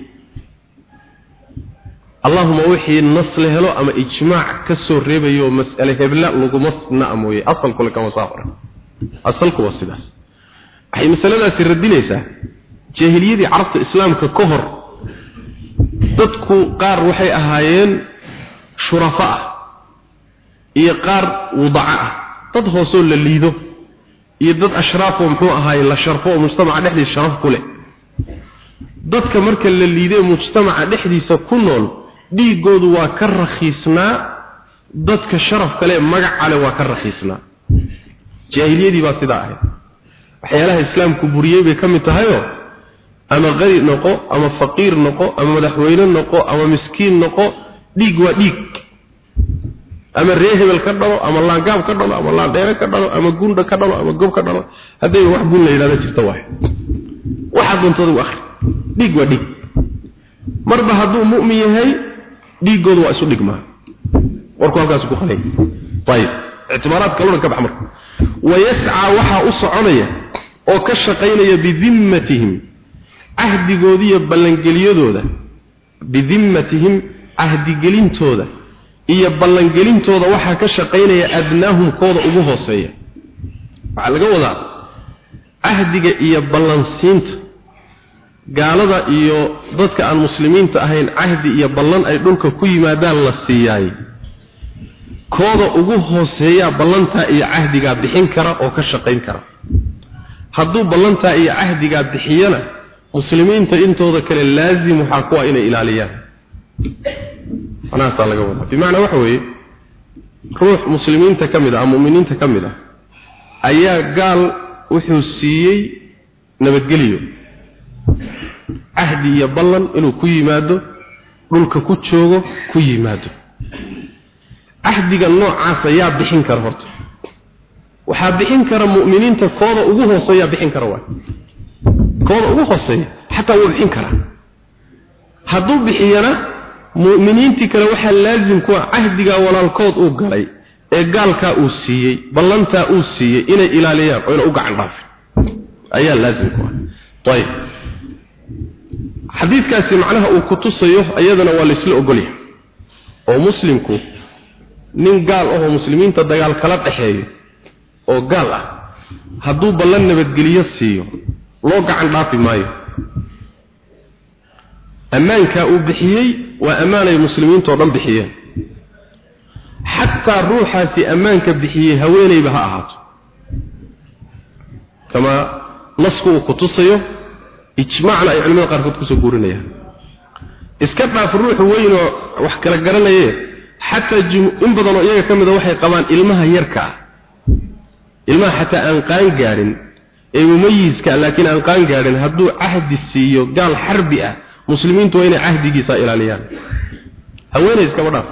اللهم وحي النص لهلو أما إجماع كسو الريبي ومسألة هبلاء لقمصنا أموي أصل كل كما صافر أصل كوا السلاس أحي مسألة سردي ليسا جاهلية عرفت إسلام ككهر dadku qaar waxay ahaayeen shurafa ah iyo qaar wadaca ah. Dad hoosoo la liido iyo dad ashraafoo muxuu ahaaye la sharfo oo mujtamaca dhexdiisa sharaf ku leh. Dadka marka la liiday mujtamaca dhexdiisa ku nool dhiigoodu waa ka rakhiisnaa dadka sharaf kale magac kale waa ka rakhiisnaa. Jaahiliyadii baa sidaa ahayd. Waxyaalaha islaamku buriyey bay ka mid tahayoo ama qari noqo ama faqiir noqo ama madaxweyne noqo ama miskiin noqo dhiig waa dhiig ama ree hebel ka dhalo ama laangaab ka dhalo ama laandheere ka dhalo ama gunda ka dhalo ama gob ka dhalo hadday wax gun la yidhahda jirta waay. Waxaa doontooda u akhri. Dhiig waa dhiig marba hadduu mu'min yahay dhiigooda waa isu dhigmaa warku halkaas ku qalay. Ayib ictibaaraad kaluna ka bax marka. Wayascaa waxaa u soconaya oo ka shaqaynaya bidimmatihim cahdigoodiiyo ballangeliyadooda. Bidimmatihim cahdigelintooda iyo ballangelintooda waxaa ka shaqaynaya adnaahum kooda ugu hooseeya. Waxaa laga wadaa cahdiga iyo ballansiinta. Gaalada iyo dadka aan muslimiinta ahayn cahdi iyo ballan ay dhulka ku yimaadaan la siiyaay kooda ugu hooseeyaa ballantaa iyo cahdigaa bixin kara oo ka shaqayn kara. Hadduu ballantaa iyo cahdigaa bixiyana muslimiinta intooda kale laazim waxaa kuwa inay ilaaliyaan manaasaa laga wadaa bimacnaa waxa weeye ruux muslimiinta ka mid ah ama mu'miniinta ka mid ah ayaa gaal wuxuu siiyey nabadgeliyo cahdi iyo ballan inuu ku yimaado dhulka ku joogo ku yimaado. Cahdiga noocaasa yaa bixin kara horta. Waxaa bixin kara mu'miniinta kooda ugu hooseeyaa bixin kara waay kooda ugu hooseeya xataa wuu bixin karaa. Hadduu bixiyana mu'miniintii kale waxaa laazim ku ah cahdigaa walaalkood uu galay ee gaalkaa uu siiyey ballantaa uu siiyey inay ilaaliyaan oo ina u gacan dhaafin. Ayaa laazim ku ah. Xadiidkaasi macnaha uu ku tusayo iyadana waa laysla ogolyahay oo muslimku nin gaal ahoo muslimiinta dagaal kala dhexeeyo oo gaal ah hadduu ballan nabadgeliyo siiyo loo gacan dhaafi maayo. Ammaankaa uu bixiyey waa ammaanay muslimiintao dhan bixiyeen. Xataa ruuxaasi ammaanka bixiyey haweenayba ha ahaato. Kama nasku uu ku tusayo ijmaacna ay culimada qaarkood ku soo guurinayaan. Iska dhaaf ruuxu weynoo wax kala garanaye xataa in badanoo iyaga ka mida waxay qabaan ilmaha yarka ah. Ilmaha xataa aan qaan gaadhin ee mumayiska laakiin aan qaan gaadhin hadduu cahdi siiyo gaal xarbi ah muslimiintu waa inay cahdigiisa ilaaliyaan. Haweeney iskaba dhaaf.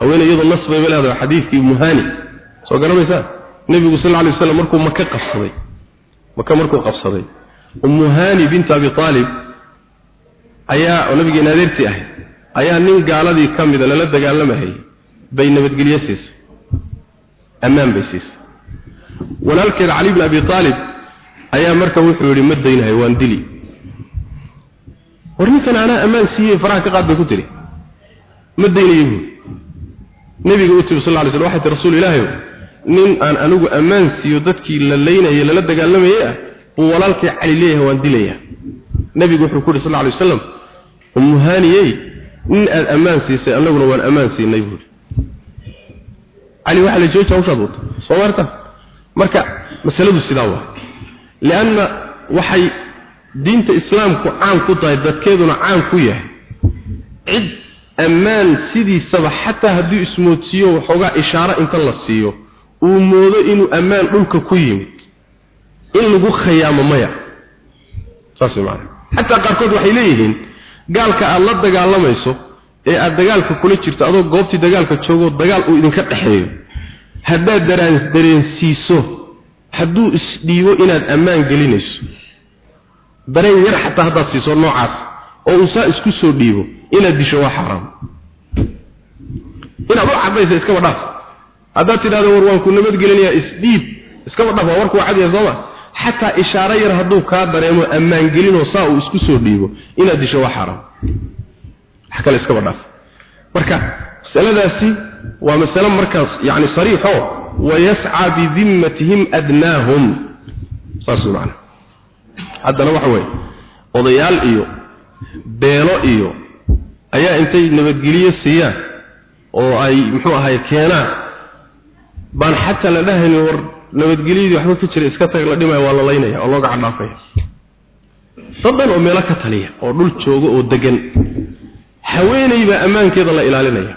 Haweeney iyadoo nas bayba leedahay xadiidkii muhani soo garanaysaa nebigu sal lla lay waslam markuu maka qabsaday. Maka markuu qabsaday. Umuhani bint abi aalib ayaa oo nabigeena adeertii ahayd ayaa nin gaaladii ka mida lala dagaalamayay bay nabadgelyo siisay ammaan bay siisay. Walaalkeed cali bn abi aalib ayaa marka wuxuu yidhi ma daynahay waan dili war ninkan anaa ammaan siiyey faraha ka qaad bay ku tiri. Ma daynayo buuri nebiga u tiri sal lla lay slam waxay tii rasuul ilaahay nin aan anigu ammaan siiyo dadkii la laynayay lala dagaalamayay ah buu walaalkay cali leeyahay waan dilayaa. Nebigu wuxuu ku yidhi sal lla lay wasalam umuhaniyey nin aad ammaan siisay annaguna waan ammaan siinay buuri cali waxaa la jooji hawshaad wata soo maarta marka masaladu sidaa waa. Lianna waxay diinta islaamku caan ku tahay dadkeeduna caan ku yahay. Cid ammaan sidiisaba xataa hadduu ismoodsiiyo waxoogaa ishaaro inta la siiyo. Uu moodo inuu ammaan dhulka ku yimid. In lagu khayaamo maya. Saas macana xataa qaarkood waxay leeyihiin gaalka aada la dagaalamayso ee aada dagaalka kula jirto adoo goobtii dagaalka joogoo dagaal uu idinka dhexeeyo haddaad daraan dareensiiso hadduu isdhiibo inaad ammaan gelinayso dareen yar xataa haddaad siiso noocaas oo uu saa isku soo dhiibo inaad disho waa xaaraam inaad u cadaysa iskaba dhaaf haddaad tidhahdo war waan ku nabadgelinayaa isdhiib iskaba dhaaf waa warku waa cadyahay sooma. Xataa ishaaro yar hadduu kaa dareemo ammaan gelinoo saa uu isku soo dhiibo inaad disho waa xaaraam wax kale iskaba dhaaf marka masaladaasi waa masale markaas yani sariixo wayascaa bidimmatihim adnaahum. Saas macana haddana waxa weeye odayaal iyo beelo iyo ayaa intay nabadgeliyo siiyaan oo ay muxuu ahay keenaan. Baan xataa la dhahaynin war nabadgelyadii waxba ka jira iska tag la dhimaya waa la laynaya oo loo gacan dhaafaya dadan oo meelo ka taliya oo dhul jooga oo degan haweeney baa ammaankeeda la ilaalinaya.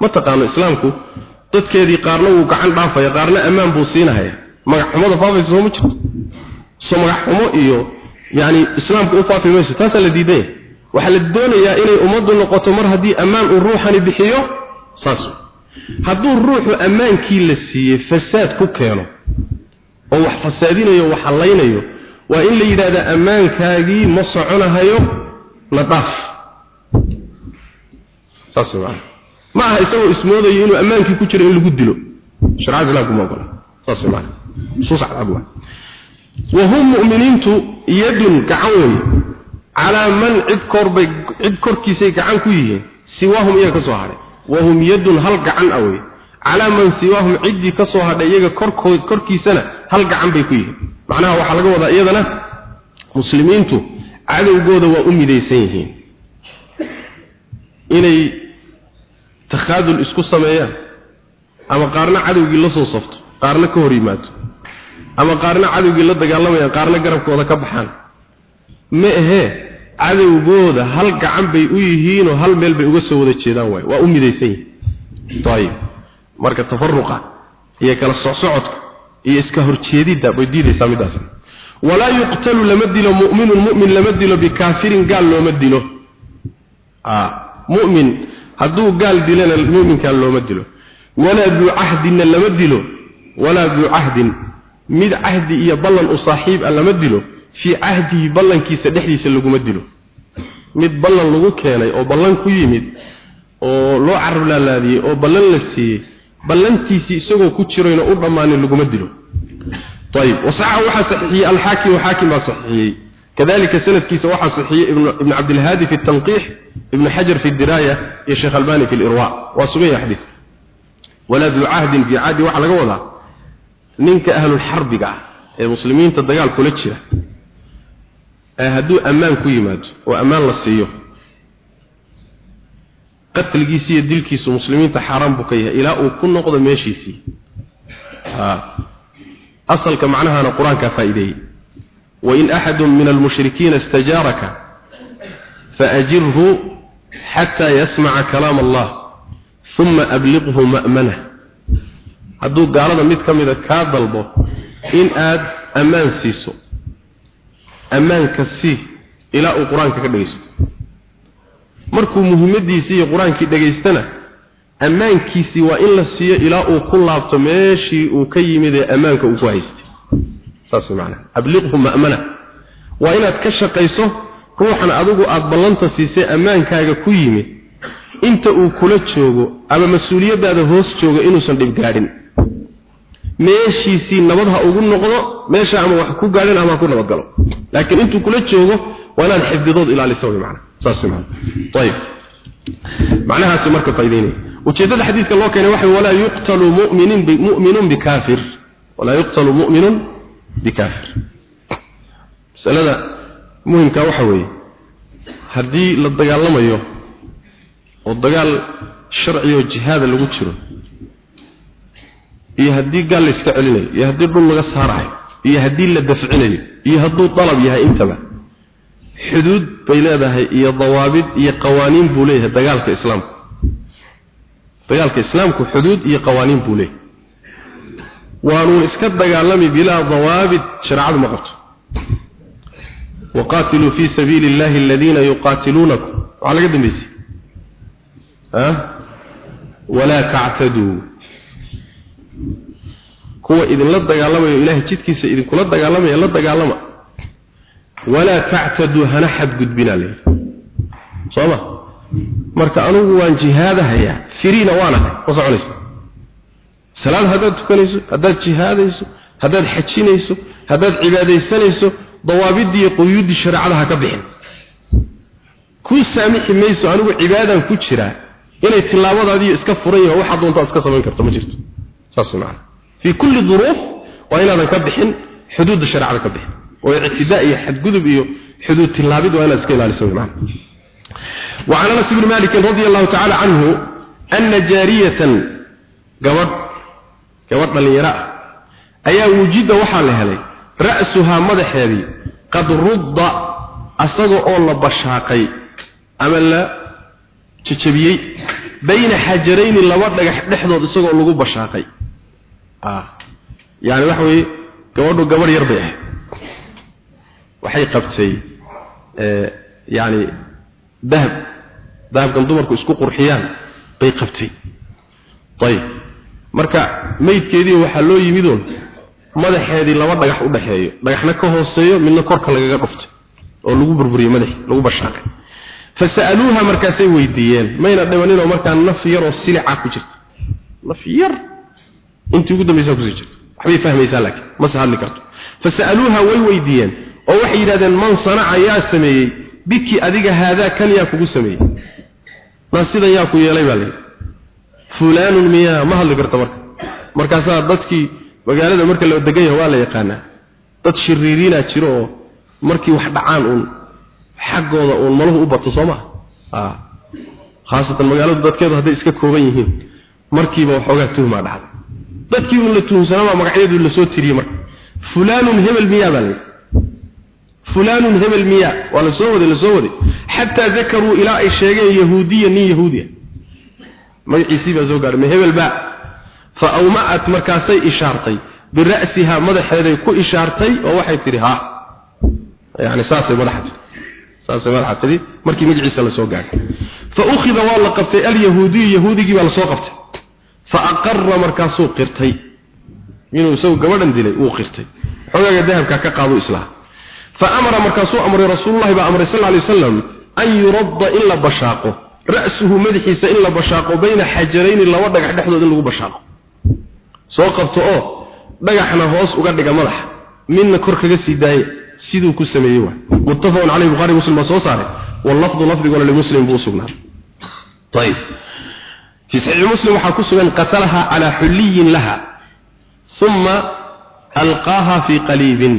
Ma taqaano islaamku dadkeedii qaarna wuu gacan dhaafaya qaarna ammaan buu siinahaya. Magaxxumada faafaysa soo ma jirto soo magaxxumo iyo yani islaamka u faafi mayso taasaa la diidaya waxaa la doonayaa inay ummaddu noqoto mar haddii ammaan uu ruuxani bixiyo saas. Hadduu ruuxu ammaankii la siiyey fasaad ku keeno oo wax fasaadinayo wax hallaynayo waa in la yidhaahdaa ammaankaagii ma soconahayo na dhaaf. Saas macana ma aha isagoo ismoodayo inuu ammaankii ku jiro in lagu dilo. Sharcada islaamku ma ogola. Saas macana nusuus cadcad waa wahum mu'miniintu yadun gacan wey calaa man cid korbay cid korkiisay gacan ku yihiin siwaahum iyaga ka soo hadhay. Wahum yadun hal gacan ah wey calaa man siwaahum ciddii ka soo hadhay iyaga korkood korkiisana hal gacan bay ku yihiin. Macnaha waxaa laga wadaa iyadana muslimiintu cadowgooda waa u midaysan yihiin. Inay takhaadul isku sameeyaan ama qaarna cadowgii la soo safto qaarna ka hor yimaado ama qaarna cadowgii la dagaalamayaan qaarna garabkooda ka baxaan. Ma ahee cadowgooda hal gacan bay u yihiinoo hal meel bay uga soo wada jeedaan waay. Waa u midaysan yihiin ayib marka tafaruqa iyo kala socsocodka iyo iska horjeedidda bay diidaysaa midaas. Walaa yuqtalu lama dilo mu'minun mu'min lama dilo bikaafirin gaal looma dilo. Mu'min hadduu gaal dilana mu'minkan looma dilo. Walaa duu cahdinna lama dilo. Walaa duu cahdin mid cahdi iyo ballan u saaxiib ah lama dilo fii cahdihi ballankiisa dhexdiisa laguma dilo. Mid ballan lagu keenay oo ballan ku yimid oo loo carab laalaadiyey oo ballan la siiyey ballantiisii isagoo ku jirayna u dhammaanin laguma dilo. Ayib wasaxa waxaa saxiixiyey alxaakim xaakim baa saxiixiyey. Kadalika sanadkiisa waxaa saxiixiyey ibnu cabdilhaadi fi tanqiix ibnu xajar fi diraaya iyo sheekh albani fi lirwa waa sugan yahay xadiis. Walaa duu cahdin fii cahdi waxaa laga wadaa ninka ahlulxarbiga ah ee muslimiinta dagaal kula jira ee hadduu ammaan ku yimaado oo ammaan la siiyo qatligiisi iyo dilkiisu muslimiinta xaaraan buu ka yahay ilaa uu ku noqdo meeshiisii. Asalka macnahana qur'aankaa faa'iideeyey wain axadu min almushrikiina istajaaraka faajirhu xataa yasmaca kalaam allah uma abliqhu ma'manah hadduu gaalada mid ka mida kaa dalbo in aad ammaan siiso ammaanka sii ilaa uu qur'aanka ka dhegaysto. Markuu muhimmadiisii iyo qur'aankii dhegaystana ammaankiisii waa in la siiyo ilaa uu ku laabto meeshii uu ka yimid ee ammaanka uu ku haystay. Saas macnaa abliqhu ma'mana. Waa inaad ka shaqayso ruuxan adigu aada ballanta siisay ammaankaaga ku yimid inta uu kula joogo ama mas'uuliyaddaada hoos jooga inuusan dhib gaadhin meeshiisii nabad ha ugu noqdo meesha ama wax ku gaadhin ama ku nabadgalo laakiin intuu kula joogo waa inaad xifdidood ilaaliso wy macana saas macana ayib macnahaasi marka faa'iideynaya ujeeddada xadiidka loo keenay waxa walaa yuqtalu mu'minin mu'minun bikaafir walaa yuqtalu mu'minun bikaafir masalada muhimka waxa weeye haddii la dagaalamayo oo dagaal sharci oo jihaada lagu jiro iyo haddii gaal la iska celinayo iyo haddii dhul laga saarayo iyo haddii la dafcinayo iyo hadduu dalab yahay intaba xuduud bay leedahay iyo dawaabid iyo qawaaniin buu leeyahay dagaalka islaamku. Dagaalka islaamku xuduud iyo qawaaniin buu leeyahay. Waanuu iska dagaalami bilaa dawaabid shareecadu ma qabto. Waqaatiluu fii sabiili illahi aladiina yuqaatiluunakum. Waxaa laga dambeysay. Walaa tactaduu kuwa idinla dagaalamayo ilaahay jidkiisa idinkula dagaalamaya la dagaalama. Walaa tactaduu hana xadgudbina le sooma marka anugu waan jihaadahayaa firiina waanahay ma soconayso. Salaad haddaad tukanayso haddaad jihaadayso haddaad xajinayso haddaad cibaadaysanayso dawaabidii iyo quyuuddii shareecada ha ka bixin. Kuu saamixi mayso anigu cibaadaan ku jiraa inay tilaabadaadiiyo iska furan yaho waxaa doontaa iska samayn karto ma jirto saas macana fii kulli duruuf waa inaadan ka bixin xuduudda shareecada ka bixin oo ictidaa iyo xadgudub iyo xuduud tilaabid waa inaad iska ilaaliso macana وعن انس بن مالك رضي الله تعالى عنه ان جاريه gabadh gabadh dhalinyaro ah ayaa wujida waxaa la helay ra'suhaa madaxeedii qad rudda asaga oo la bashaaqay ama la jajabiyey bayna xajarayni laba dhagax dhexdood yani waxa weeye gabadhu gabadh yar bay ahayd. Waxay qabtay yani dahab. Dahabkan dumarku isku qurxiyaan bay qabtay. Ayib. Marka maydkeedii waxaa loo yimidoon madaxeedii laba dhagax u dhaxeeyo. Dhagaxna ka hooseeyo midna korka lagaga dhuftay oo lagu burburiyey madaxi lagu bashaaqay. Fasa'aluuha markaasay weydiiyeen mayna dhimaninoo markaa naf yar oo silica ku jirta. Naf yar intii ugu dambaysaa ku sii jirta waxbay fahmaysaa laakiin ma se hadli karto. Fasa'aluuha way weydiiyeen oo waxay yidhahdeen man sanaca yaa sameeyey biki adiga haadaa kan yaa kugu sameeyey. Naa sidan yaa ku yeelay baa layidhi. Fulaanun miyaa ma hadli karta marka. Markaasaa dadkii magaalada marka la degan yahay waa la yaqaanaa dad shiriiriinaa jiro oo markii wax dhacaan uun xaggooda uun maluhu u bato soo maha? Khaasatan magaaladu dadkeedu hadday iska kooban yihiin markiiba waxoogaa tuhmaa dhacday dadkii uun la tuhumsanaabaa magacyadu la soo tiriyey marka. Fulaanun hebel miyaa baa fulaanun hebel miyaa? Waa la soo waday la soo waday. Xataa dakaruu ilaa ay sheegeen yahuudiya nin yahuudiya. Magaciisii baa soo gaadhay ma baa? Fa awma'at markaasay ishaartay. Bira'sihaa madaxeeday ku ishaartay oo waxay tidhi ha. Yani saasay madaxa tidhi. Saasay madaxa tidhi. Markii magaciisa la soo gaadhay. Fa ukhida waa la qabtay alyahuudiyu yahuudigii baa la soo qabtay fa aqarra markaasuu qirtay inuu isagu gabadhan dilay uu qirtay xogaaga dahabka ka qaado islaam fa amara markaasuu amray rasuulullahi baa amray sallallahu alayhi wasallam an yuradda illa bashaaqo ra'suhu madaxiisa in la bashaaqo bayna xajarayni laba dhagax dhexdood in lagu bashaaqo soo qabto oo dhagaxna hoos uga dhiga madaxa midna kor kaga sii daaye siduu ku sameeyey waa muttafaqun calayhi bukhari muslim baa soo saaray wallafdu lafdiguna limuslim buu sugnaa طيب في صحيح مسلم waxaa ku sugan qatalaha ala hulliyin laha thumma alqaha fi qalibin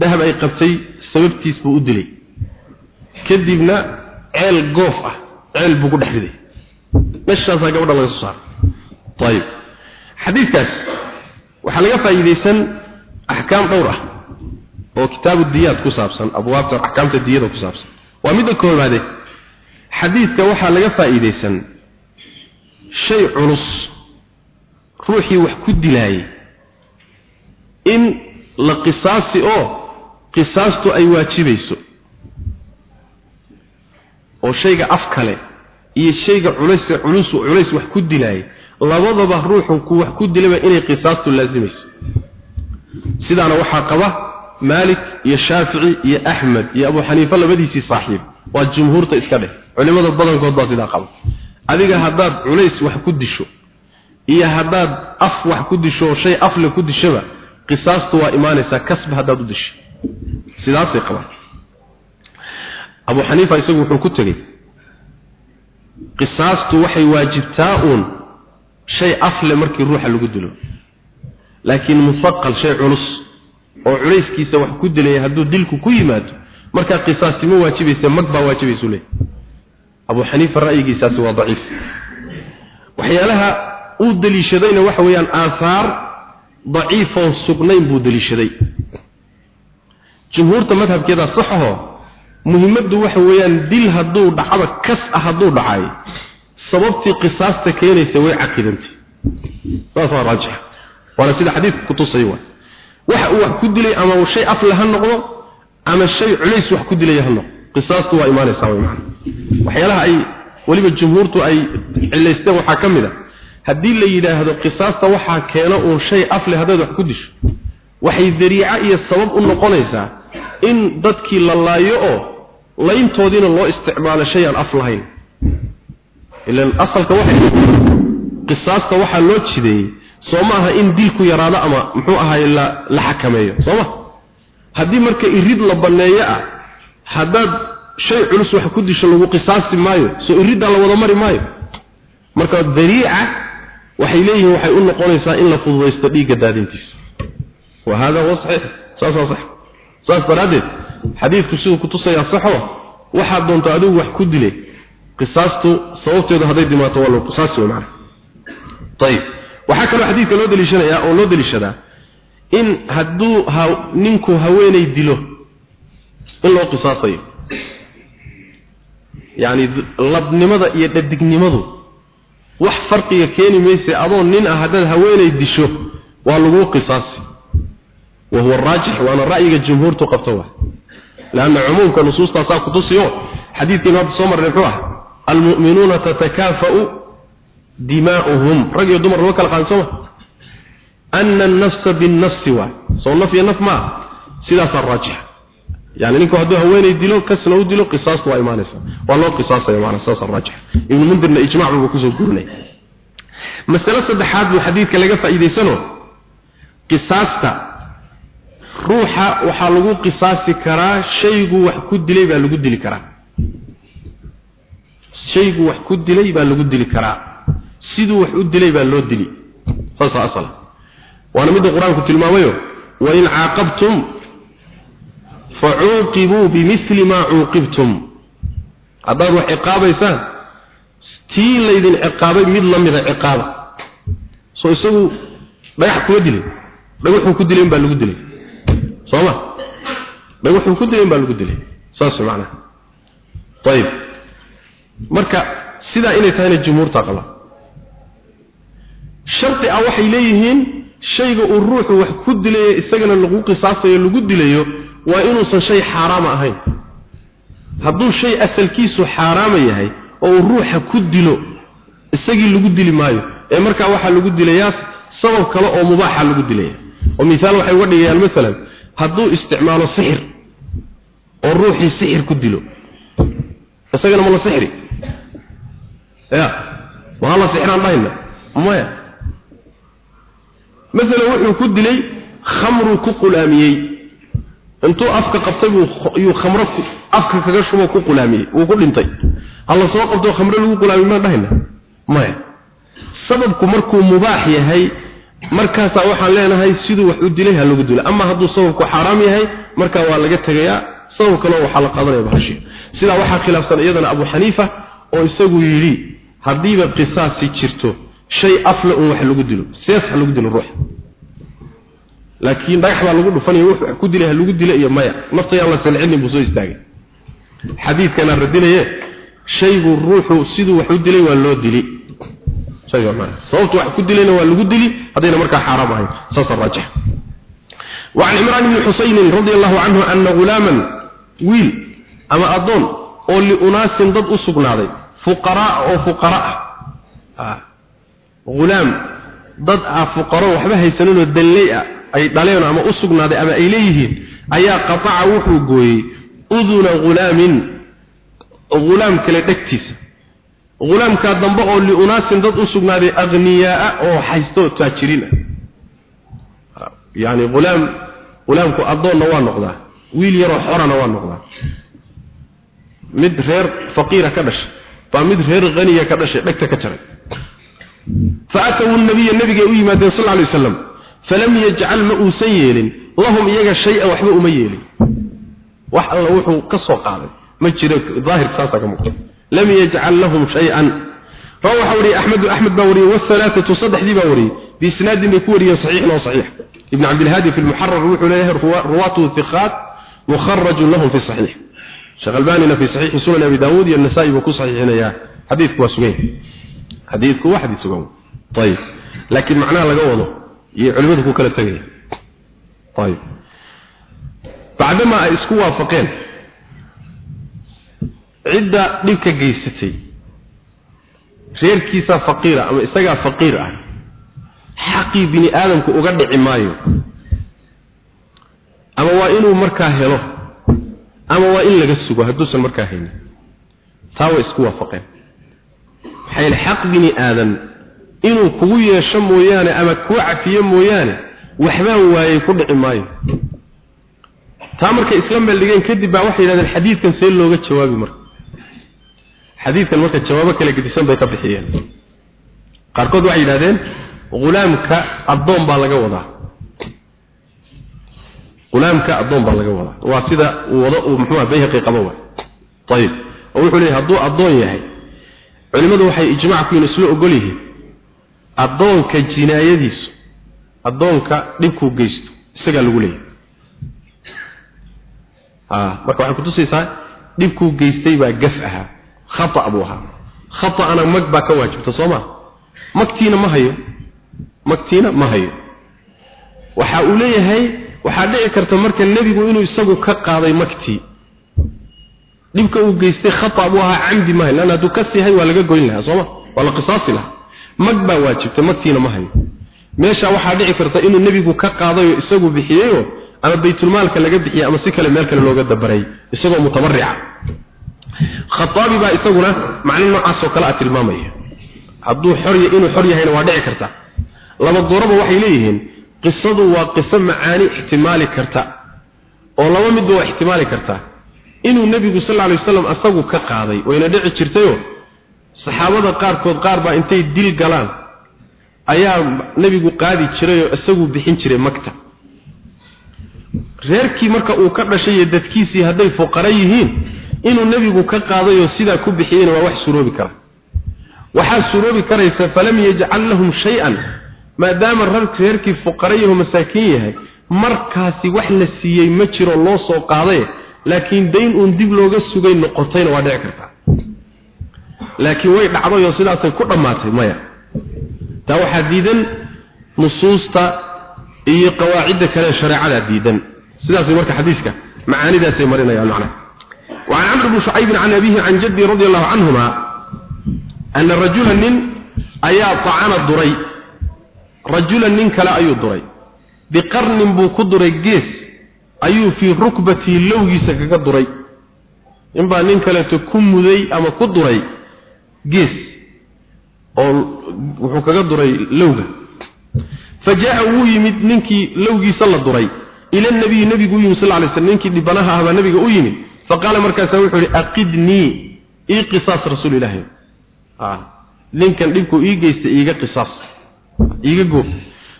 dahab ay qabtay sababtiis buu u dilay kadibna ceel goof ah ceel buu ku dhex riday meeshaasaa gabadha laga soo saaray ayib xadiidkaas waxaa laga faa'iidaysan axkaam dhowr ah oo kitaabu diyaad ku saabsan abwaabta axkaamta shay culus ruuxii wax ku dilaayay. In la qisaasi oo qisaastu ay waajibayso. Oo shayga af kale iyo shayga culays culus culays wax ku dilaayay. Labadaba ruuxu ku wax ku dilaba inay qisaastu laazimayso sidaana waxaa qaba iyo shaafici iyo axmed iyo abu xaniifa labadiisii saaxiib. Waa jumhuurta iska dheh. Culimada badankood baa sidaa qaba adiga haddaad culays wax ku disho iyo haddaad af wax ku disho shay afle ku dishaba qisaastu waa imaanaysaa kasba haddaad u disho sidaasay qabaan. Abu xaniifa isagu wuxuu ku tegey qisaastu waxay waajibtaa uun shay afle markii ruuxa lagu dilo. Laakiin musaqal shay culus oo culayskiisa wax ku dilaya hadduu dilku ku yimaado markaa qisaasti ma waajibaysa mag baa waajibaysu leey abu xaniifa ra'yigiisaasi waa daciif. Waxyaalaha uu daliishadayna waxa weeyaan aahaar daciifoon sugnayn buu daliishaday jumhuurta madhabkeeda saxaho muhimaddu waxa weeyaan dil hadduu dhacaba kas ah hadduu dhacay sababtii qisaasta keenaysa way caqidantay saas waa waana sida xadiidku ku tusay waa. Waxa uu wax ku dilay ama shay afle ha noqdo ama shay culays wax ku dilaya ha noqdo. Qisaastu waa imaanaysaa way macna waxyaalaha ay weliba jumhuurtu ay cilaysteen waxaa ka mid a. Haddii la yidhaahdo qisaasta waxaa keena uun shay afle haddaad wax ku disho. Waxay dariico iyo sabab u noqonaysaa in dadkii la laayo oo layntoodiina loo isticmaalo shay aan af lahayn. Ilan asalka waxay qisaasta waxaa loo jideeyey soo ma aha in dilku yaraado ama muxuu ahaay la la xakameeyo. Soo ma? Haddii marka irid la banneeyo ah haddaad shay culus wax ku disho lagu qisaasi maayo soo iriddaa la wada mari maayo. Marka dariica waxay leeyihiin waxay u noqonaysaa in la fududaysto dhiigga daadintiisa. Wa hada huwa saxiix. Saas sax. Saas daraaddeed xadiidku siduu kutusayaa saxo waxaad doonto adigu wax ku dilay qisaastu sababteedu hadday dimaato waa loo qisaasi wey macana ayib waxaa kaloo xadiidka loo daliishanayaa oo loo daliishadaa in hadduu ninku haweenay dilo in loo qisaasayo yacni labnimada iyo dhadignimadu. Wax farqiga keeni mayse adoo nin ah haddaad haweenay disho waa lagu qisaasi. Wa huwa raajix waana ra'yiga jumhuurtu qabto wa. Laanna cumuumka nusuustaasaa kutusiyo xadiidkiinu hadda soo marnay muxuu ah almu'minuuna tatakaafa'u dimaa'uhum rag iyo dumar lama kala qaadin sooma ana annafsa binnafsi waay soo naf iyo naf maaha sidaasaa raajixa. Yani ninku hadduu haweenay dilo kasna u dilo qisaastu waa imaanaysa qisaasaya maana sidaasaa raajix. Ibnu mundirna ijmac buu ku soo gurinay masale saddexaad buu xadiidka laga faa'iidaysano qisaasta ruuxa waxaa lagu qisaasi karaa shaygu wax ku dilay baa lagu dili karaa. Shaygu wax ku dilay baa lagu dili karaa. Siduu wax u dilay baa loo dili. Saasa asal. Waana midda qur'aanku tilmaamayo wain caaqabtum facuuqibuu bimili maa cuuqibtum haddaad wax ciqaabaysaan tii laydin ciqaabay mid la mida ciqaaba. Soo isagu dhagax kuma dilay dhagaxuu ku dilay baa lagu dilay sooma dhagaxuu ku dilay baa lagu dilay saas macnaha ayib marka sidaa inay tahayna jumhuurta qaba. Sharti ah waxay leeyihiin shayga uu ruuxu wax ku dilayo isagana lagu qisaasayo lagu dilayo waa inuusan shay xaaraama ahayn hadduu shay asalkiisu xaaraama yahay oo uu ruuxa ku dilo isagii lagu dili maayo ee markaa waxaa lagu dilayaa sabab kale oo mubaaxa lagu dilaya. Oo miaal waxay uga dhigayaan maalan hadduu isticmaalo sixir oo ruuxii sixir ku dilo. Isagana ma la sixri ya maa la sixiraan dhahayna? Maya. Maalan wuxuu ku dilay khamruu ku qulaamiyey intuu afka qabtay yuu khamro afka kaga shubo ku qulaamiyey wuu ku dhintay. Alla soo qabto khamro lagu qulaamiyey maan dhahayna? Maya sababku markuu mubaax yahay markaasaa waxaan leenahay siduu wax u dilay ha lagu dilo. Ama hadduu sababku xaaraam yahay markaa waa laga tegayaa. Sabab kaleo waxaa la qaadanaya bahashi sidaa waxaa khilaafsan iyadana abu xaniifa oo isagu yidhi haddiiba qisaasi jirto shay afle un wax lagu dilo seef ha lagu dilo ruux laakiin dhagax baa lagu dhufanaya wuxuu wax ku dilay ha lagu dilo iyo maya naftayaan la salcinin buu soo istaagay xadiidkanaa radinaye shaygu ruuxu siduu wax u dilay waa loo dili sababtu wax ku dilayna waa lagu dili haddayna markaa xaaraam ahayn saasa raajix وعن عمران بن حسين رضي الله عنه أن غلاما ويل أما أظن أو لأناس ضد أسقناضي فقراء أو فقراء آه. غلام ضد فقراء وحبه يسنون الدليئة ay dhaleen ama u sugnaaday ama ay leeyihiin ayaa qaaca wuxuu gooyey uduna ulaamin ulaam kale dhegtiisa. Ulaamkaa dambe oo liunaasin dad u sugnaaday akhniyaaa oo haysto taajirina yani ulaam ulaamku addoonna waa noqdaa wiil yaroo xorana waa noqdaa. Mid reer faqiira ka dhashay baa mid reer haniya ka dhashay dhegta ka jaray. Fa ataw nabiya nabigay u yimaadeen sal lla alay waslam falam yajcal ma uusan yeelin lahum iyaga shay-a waxba uma yeelin. Wax alla wuxuu ka soo qaaday. Ma jiro daahirka saasaa ka muuqda. Lam yajcal lahum shay-an. Rawa waxaa wariyey axmedu axmed baa wariyey wahalaatatu saddexdii baa wariyey biisnaadin bay ku wariyeen saxiixin oo saxiix. Ibn cabdilhaadi fi lmuxarar wuxuu leeyahay ruwaatu hiqaat mukharajun lahum fi saxiix. Sheekh fi saxiixi sunan abi daawuud iyo nasaa-i buu ku saxiixinayaa xadiidku waa sugan xadiidku waa xadiid sugan ayib laakiin macnaha laga wado iyo culimadu ku kala tagay tayib bacdamaa ay isku waafaqeen. Cidda dhibka geysatay reerkiisa faqiira ama isagaa faqiir ah xaqii bini aadamku uga dhici maayo ama waa inuu markaa helo ama waa in laga sugo hadduusan markaa haynin taa way isku waafaqeen. Maxaa yeele xaq bini aadam inuu kugu yeesho mooyaane ama kuu cafiyo mooyaane waxbaan waayey ku dhici maayo. Taa markay isla meeldhigeen kadib baa waxay yidhahdeen xadiidkan see looga jawaabi marka. Xadiidkan marka jawaabo kala gedisan bay ka bixiyeen. Qaarkood waxay yidhahdeen ghulaamka addoon baa laga wadaa. Ghulaamka addoon baa laga wadaa. Waa sida wado uu muxuuha bayhaqi qabo wa ayib oo wuxuu leeyahy hadduu addoon yahay culimmadu waxay ijmac ku yihiin isla ogol yihiin addoonka jinaayadiisu addoonka dhibkuu geysto isagaa lagu leeyahay. Ah marka waxay kutusaysaa dhibkuu geystay baa gaf ahaa khata buu ahaa. Khata'ana mag baa ka waajibta soo ma magtiina ma hayo. Magtiina ma hayo. Waxa uu leeyahay waxaa dhici karta marka nebigu inuu isagu ka qaaday magtii. Dhibka uu geystay khata buu ahaa camdi ma hayo lan hadduu ka siihay waa laga goyn lahaa sooma waa la qisaasi lahaa mag baa waajibtay magtiina ma hayo meesha waxaa dhici karta inuu nebigu ka qaadayo isagu bixiyeyo ama baytulmaalka laga bixiyay ama si kale meel kale looga dabaray isagoo mutabarica khataabi baa isaguna macno noocaas oo kale a tilmaamaya. Hadduu xor inuu xor yahayna waa dhici karta. Laba gooraba waxay leeyihiin qisadu waa qiso macaani ixtimaali karta oo laba midba waa ixtimaali kartaa inuu nebigu sal lla alay wasalam asagu ka qaaday wayna dhici jirtayoo saxaabada qaarkood qaar baa intay dil galaan. Ayaa nebigu qaadi jiray oo isagu bixin jiray magta reerkii marka uu ka dhashay iyo dadkiisii hadday fuqara yihiin inuu nebigu ka qaadayoo sidaa ku bixiyeyna waa wax suroobi kara waxaa suroobi karaysa falam yajcal lahum shay-an maadaama reerkii fuqarayaho masaakiin yahay markaasi wax la siiyey ma jiro loo soo qaaday laakiin dayn uun dib looga sugay noqotayna waa dhici kartaa laakiin way dhacday oo sidaasay ku dhammaatay maya. Taa waxaa diidan nusuusta iyo qawaacidda kale shareecada diidan. Sidaas marka xadiiska macaanidaasay marinayaan macna. Wa an amr ibn can an abihi an jaddi radiyallahu anhuma an rajulan min ayaa acana duray. Rajulan nin kale ayuu duray. Biqarnin buu ku duray gees. Ayuu fii rukbatii lowgiisa kaga duray. In baa nin kaleeto ku muday ama ku duray gees oo wuxuu kaga duray lowga fajaa wuu yimid ninkii lowgiisa la duray. Ila nabiy nabigu yimid sallallahu alayhi wasallam ninkii dibanaha ahaa nabiga u yimid. Faqala markaas wuxuu yiri aqidni i qisas rasuulillahi ah ninkan dibku ii geystay iiga qisas iiga goof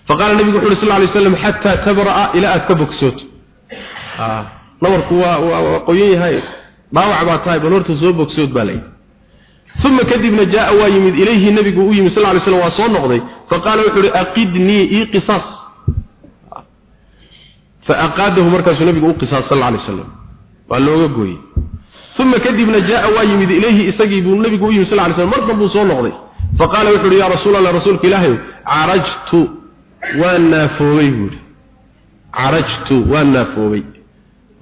faqala nabigu sallallahu alayhi wasallam hatta tabra ila atkabuksuut ah nabarku waa qoyan yahay. Dhaawac baa tahay balorta soo bogsood balay uma kadibna jaaa waa yimid ilayhi nabigu u yimid sal ly slam waa soo noqday. Faqaala wuxu uhi aqidnii ii qisaas. Faaqaadahu markaasuu nabigu u qisaas sal lay slam waa looga gooyey. Uma kadibna jaaa waa yimid ilayhi isagii buu nabigu u yimid sal ly slam mar danbuu soo noqday. Faqaala wuxu uhi yaa rasuul allah rasuulka ilaahayu carajtu waan naafoobay buuhi carajtu waa naafoobay.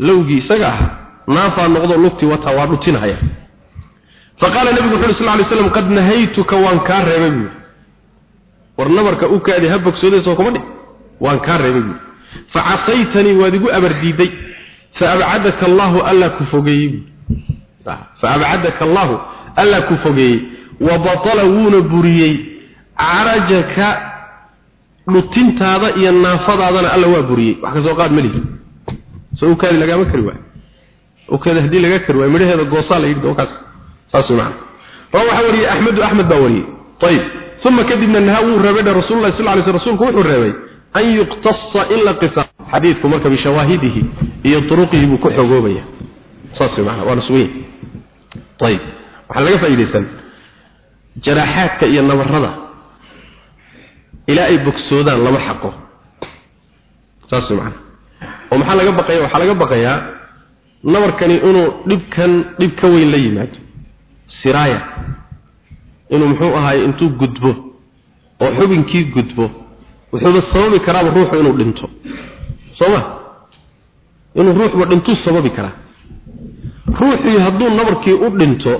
Lowgii isaga ah naafaa noqdo lugtii wataa waa dhutinhaya faqaala nabigu wuxu sal ly slam qad nahaytuka waan kaa reebay buu war nabarka u kaadi ha bogsoodayso kuma dhig waan kaa reebay buu yidhi. Facasaytanii waad igu abardiiday. Faabcadaka allaahu allaa ku fogeeyey buu faabcadaka allaahu allaa ku fogeeyey. Wa batala wuuna buriyey. Carajaka dhutintaada iyo naafadaadana alla waa buriyey. Wax ka soo qaad ma lihi. Soo ukaadi lagaama kari waayo. Ukaadi haddii laga kari waayo midhaheeda goosaa la yidhi kaas معنا روح وري أحمد وأحمد باوري طيب ثم كذبنا النهاو الربيد رسول الله صلى الله عليه وسلم رسول كوح الربيد أن يقتص إلا قصة حديث مركب بشواهده هي طرقه بكح وقوبية صاصي معنا ورسوين طيب وحال لقى فايديسا جراحاتك إيا النبرة إلى أي بكسودان لما حقه صاصي معنا ومحال لقى بقيا وحال لقى بقيا نبر كان إنه لبكن لبك siraaya. Inuu muxuu ahaay intuu gudbo oo xubinkii gudbo wuxuuba sababi karaaba ruuxu inuu dhinto. Sooma? Inuu ruuxba dhintuu sababi karaa. Ruuxii hadduu nabarkii u dhinto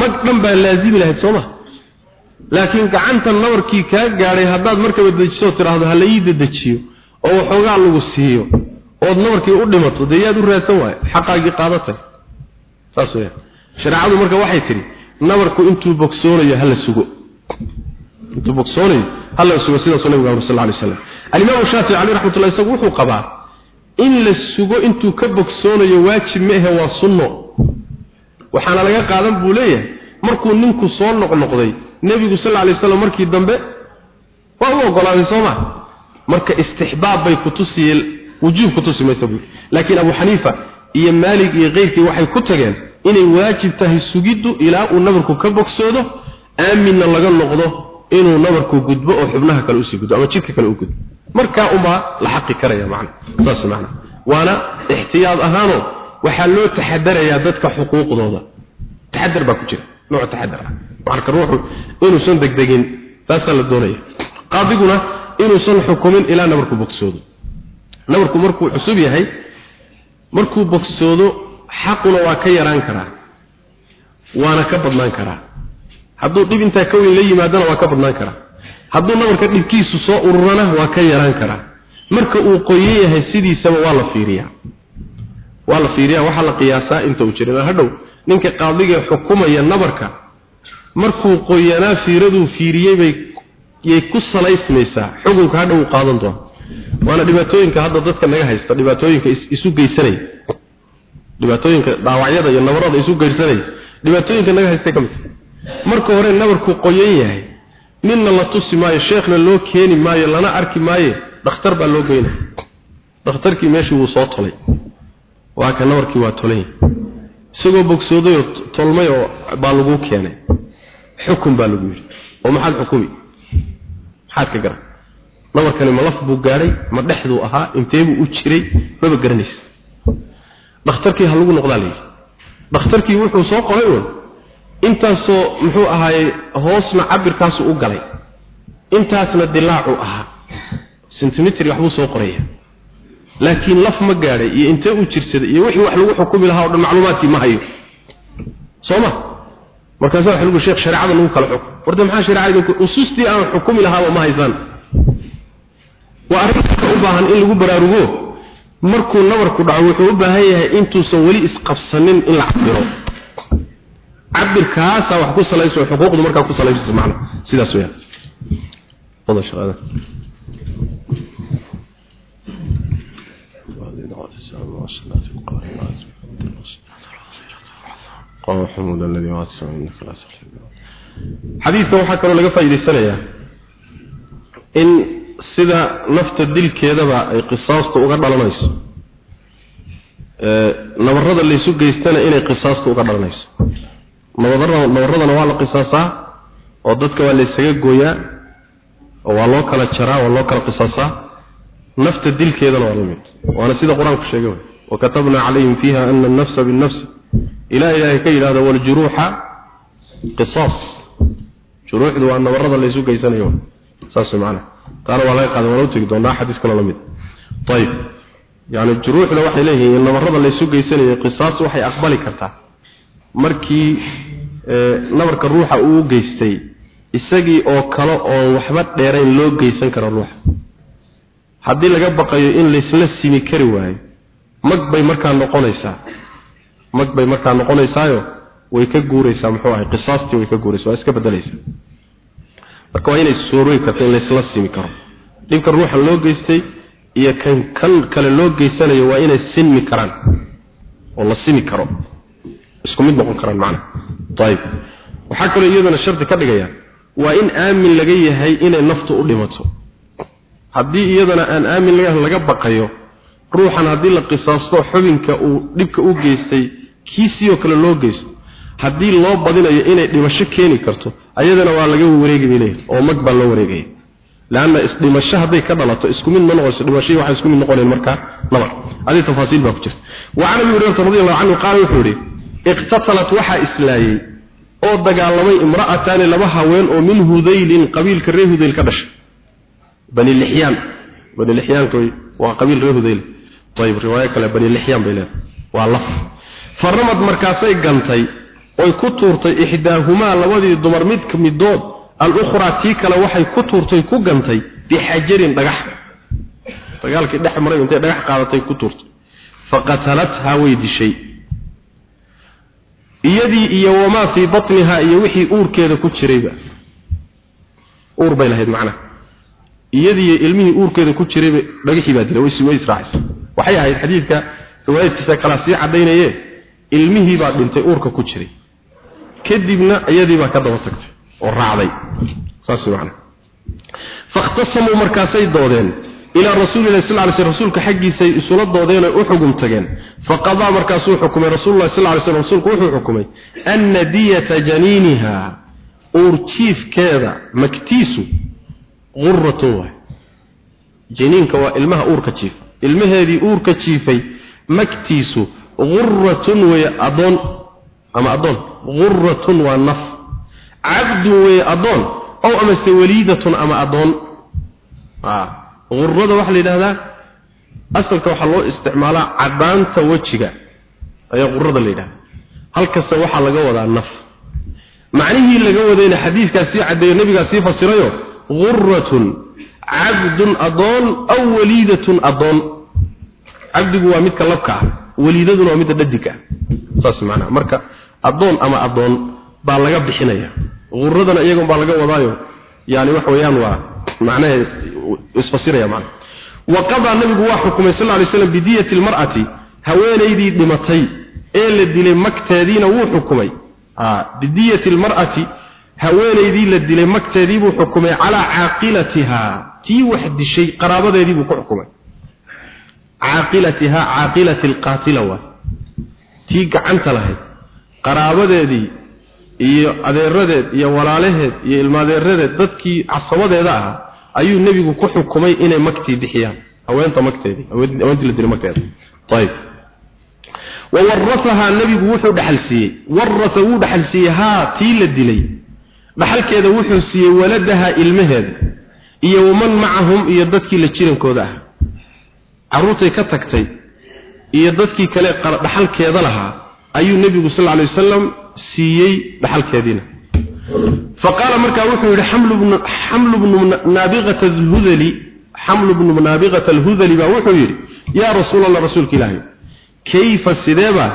mag dhan baa laasimi lahayd sooma? Laakiin gacanta nabarkii kaa gaadhay haddaad markaba dejiso tidhaahdo ha laii dedejiyo oo waxoogaa lagu siiyo ood nabarkii u dhimato dee yaad u raadsan waayo xaqaagii qaadatay. Saas weyaan shareecadu marka waxay tidhi nabarku intuu bogsoonayo hala sugo. Intuu bogsoonayo halla sugo nabiga sallallahu alayhi wasallam. Al-imam shafi'i alayhi rahmatullahi isagu wuxuu qabaa in la sugo intuu ka bogsoonayo waajib ma aha waa sunno. Waxaana laga qaadan buu leeyahay markuu ninku soo noqnoqday nabigu sallallahu alayhi wasallam markii dambe waa u ogolaaday sooma marka istixbaab bay ku wujuub ku tusimaysa buu laakiin abu xaniifa iyo maalig iyo qeyrkii waxay ku tageen inay waajib tahay sugiddu ilaa uu nabarku ka bogsoodo aaminna laga noqdo inuu nabarku gudbo oo xubnaha kale u sii gudbo ama jidka kale u gudbo. Markaa unbaa la xaqi karaya macna. Saas macna. Waana ixtiyaad ahaanoo waxaa loo taxadarayaa dadka xuquuqdooda. Taxadar baa ku jira. Nooc taxadar ah. Marka ruuxu inuusan degdegin taasaa la doonaya. Qaadiguna inuusan xukumin ilaa nabarku bogsoodo. Nabarku markuu cusub yahay markuu bogsoodo xaquna waa ka yaraan karaa. Waana ka badnaan karaa. Hadduu dhib intaa ka weyn la yimaadana waa ka badnaan karaa. Hadduu nabarka dhibkiisu soo ururana waa ka yaraan karaa. Marka uu qoyan yahay sidiisaba waa la fiiriyaa. Waa la fiiriyaa. Waxaa la qiyaasaa inta uu jira hadhow ninka qaadiga xukumaya nabarka markuu qoyanaa fiiraduu fiiriyey bay yay ku salaysmaysaa. Xukunka hadhow uu qaadan doona waana dhibaatooyinka hadda dadka naga haysta dhibaatooyinka isu geysanaya dhibaatooyinka dhaawacyada iyo nabarada isu geysanaya dhibaatooyinka naga haystay ka mid marka hore nabarku qoyan yahay. Ninna la tusi maayo sheekhna loo keeni maayo lana arki maayo dhakhtar baa loo geynaya dhakhtarkii meeshii wuu soo tolay. Waa ka nabarkii waa tolay. Isagoo bogsooday oo tolmay oo baa lagu keenay. Xukun baa lagu yidhi. Oo maxaad xukumi? Maxaad ka garan nabarkani ma laf buu gaadhay ma dhexduu ahaa intee buu u jiray maba garanaysa dhakhtarkii ha lagu noqdaa layidhi. Dhakhtarkii wuxuu soo qoray uun. Intaasoo muxuu ahaaye hoosna cabirkaasu u galay. Intaasna dilaacu ahaa. Centimetri waxbuu soo qoraya. Laakiin laf ma gaadhay iyo intee u jirsaday iyo wixii wax lagu xukumi lahaa o dhan macluumaadkii ma hayo. Soo ma? Markaasa waxa lagu sheekh shareecada lagu kala xukum warda maxaa shareecada idinku usustii aan xukumi lahaaba ma haysaan waa arrinta u baahan in lagu baraarugo. Markuu nabarku dhaco wuxuu u baahan yahay intuusan weli isqabsanin in la cabiro cabirkaasaa wax ku salayso xuquuqdu markaa ku salayso macna sidaas weeyaan. Wada waxaa kaloo laga faa'iidaysanayaa in sida nafta dilkeedaba ay qisaasta uga dhalanayso. Nabarada laysu geystana inay qisaasta uga dhalanayso. Nabaradana waa la qisaasaa oo dadka waa laysaga gooyaa oo waa loo kala jaraa waa loo kala qisaasaa. Nafta dilkeedana waa la mid waana sida qur'aanku sheegay wakatabnaa calayhim fiiha ana alnafsa binafsi ilaa ilaahay ka yidhahdo waljuruuxa qisaas. Juruuxdu waa nabarada laysu geysanayo. Saas macnaha taana waa laga qaadan waa loo tegi doonaa xadiis kaloo la mid. Ayib yani juruuxna waxay leeyihiin nabarrada laysu geysanayo qisaas waxay aqbali kartaa. Markii eh, nabarka ruuxa uu geystay isagii oo kale oo waxba dheerayn loo geysan karo ruuxa haddii laga baqayo in laysla simi kari waayo mag bay markaa noqonaysaa. Mag bay markaa noqonaysaayo way ka guuraysaa muxuu ahay qisaastii way ka guuraysa waa iska bedelaysaa marka waa inay suurooyi karto in laysla simi karo. Dhibka ruuxa loo geystay iyo kan kan kale loo geysanayo waa inay sinmi karaan. Oo la simi karo. Isku mid noqon karaan macnaha ayib waxaa kaloo iyadana shardi ka dhigaya waa in aamin laga yahay inay naftu u dhimato. Haddii iyadana aan aamin laga laga baqayo ruuxan haddii la qisaasto xubinka uu dhibka u geystay kiisiyoo kale loo geysto haddii loo badinayo inay dhimasho keeni karto ayadana waa laga wareegi bay leeyihiin oo mag baa loo wareegaya. Lanna isdhimasho hadday ka dhalato isku mid ma noqoyso dhimashaii waxay isku mid noqoneen markaa laba adi tafaasiil baa ku jirta. Wacan abi hurayrata radi allahu canhu qaala wuxuu yidhi iqtatalat waxaa islaayey oo dagaalamay imra'ataani laba haween oo min hudaylin qabiilka reer hudayl ka dhashay. Bani lixyaan. Bani lixyaanka waa qabiil reer hudayl. Ayb riwaayo kale bani lixyaan bay leedahay. Waa laf. Faramad markaasay gantay oy ku tuurtay ixdaahuma labadii dumar mid kamidood al-ukhra tii kale waxay ku tuurtay ku gantay bi xajarin dhagax. Dagaalkii dhex maray intay dhagax qaadatay ku tuurtay. Faqatalatha way dishay iyadii iyo wamaa fii batniha iyo wixii uurkeeda ku jirayba. Uur bay lahayd macnaha. Iyadii iyo ilmihii uurkeeda ku jirayba dhagaxii baa dilay way israacisay waxay ahayd xadiidka riwaayadkiisa kala sii cadaynaye ilmihii baa dhintay uurka ku jiray kadibna iyadii baa ka daba tagtay oo raacday. Saas macna faqtasamu markaasay doodeen. Ila rasuulillahi sallallahu alayhi wasallam rasuulka xaqiisay isula doodeen oo u xugum tageen. Faqada markaas uu xukumay rasuulullahi sallallahu alayhi wasallam rasuulku wuxuu xukumay an diyata janiniha urtiifkeeda maktiisu qurratu janinka waa ilmaha uurka jiif ilmaheedii uurka jiifay maktiisu qurratun way adoon ama adoon gurratun waa naf. Cabdun wey adoon ow amase waliidatun ama adoon gurrada waxaa la yidhahdaa asalka waxaa loo isticmaalaa cadaanta wejiga ayaa qurada la yidhahda halkasta waxaa laga wadaa naf. Macnihii laga wadayna xadiidkaas sii caddeeyo nabigaa sii fasirayo guratun cabdun adoon aw waliidatun adoon cabdigu waa midka labka ah adoon ama adoon baa laga bixinaya. Guradana iyagun baa laga wadaayo. Yani waxa weeyaan waa macnaha isfasiraya macnaha waqadaa nabigu waa xukumay sal lay slam bidiyati lmar'ati haweenaydii dhimatay ee la dilay magteediina wuu xukumay. Bidiyati lmar'ati haweenaydii la dilay magteedii buu xukumay calaa caaqilatihaa tii wax dishay qaraabadeedii buu ku xukumay. Caaqilatihaa caaqilati alqaatila waa. Tii gacanta lahayd qaraabadeedii iyo adeeradeed iyo walaalaheed iyo ilmaadeeradeed dadkii casabadeeda ahaa ayuu nebigu ku xukumay inay magtii bixiyaan. Haweenta magteedii haweentii la dilay magteeda ayib wawarasahaa nebigu wuxuu dhaxal siiyey. Warasa wuu dhaxal siiyey haa tii la dilay. Dhaxalkeeda wuxuu siiyey waladaha ilmaheeda iyo waman macahum iyo dadkii la jirankooda ah. Caruurtay ka tagtay iyo dadkii kale dhaxalkeeda lahaa ayuu nebigu lla alay wasalam siiyey dhaxalkeediina. Faqaala markaa wuxuu yidhi xamlu bnu naabiqata alhudali xamlu bnu naabiqata alhudali baa wuxuu yidhi yaa rasuul allah rasuulka ilaahay kayfa sideeba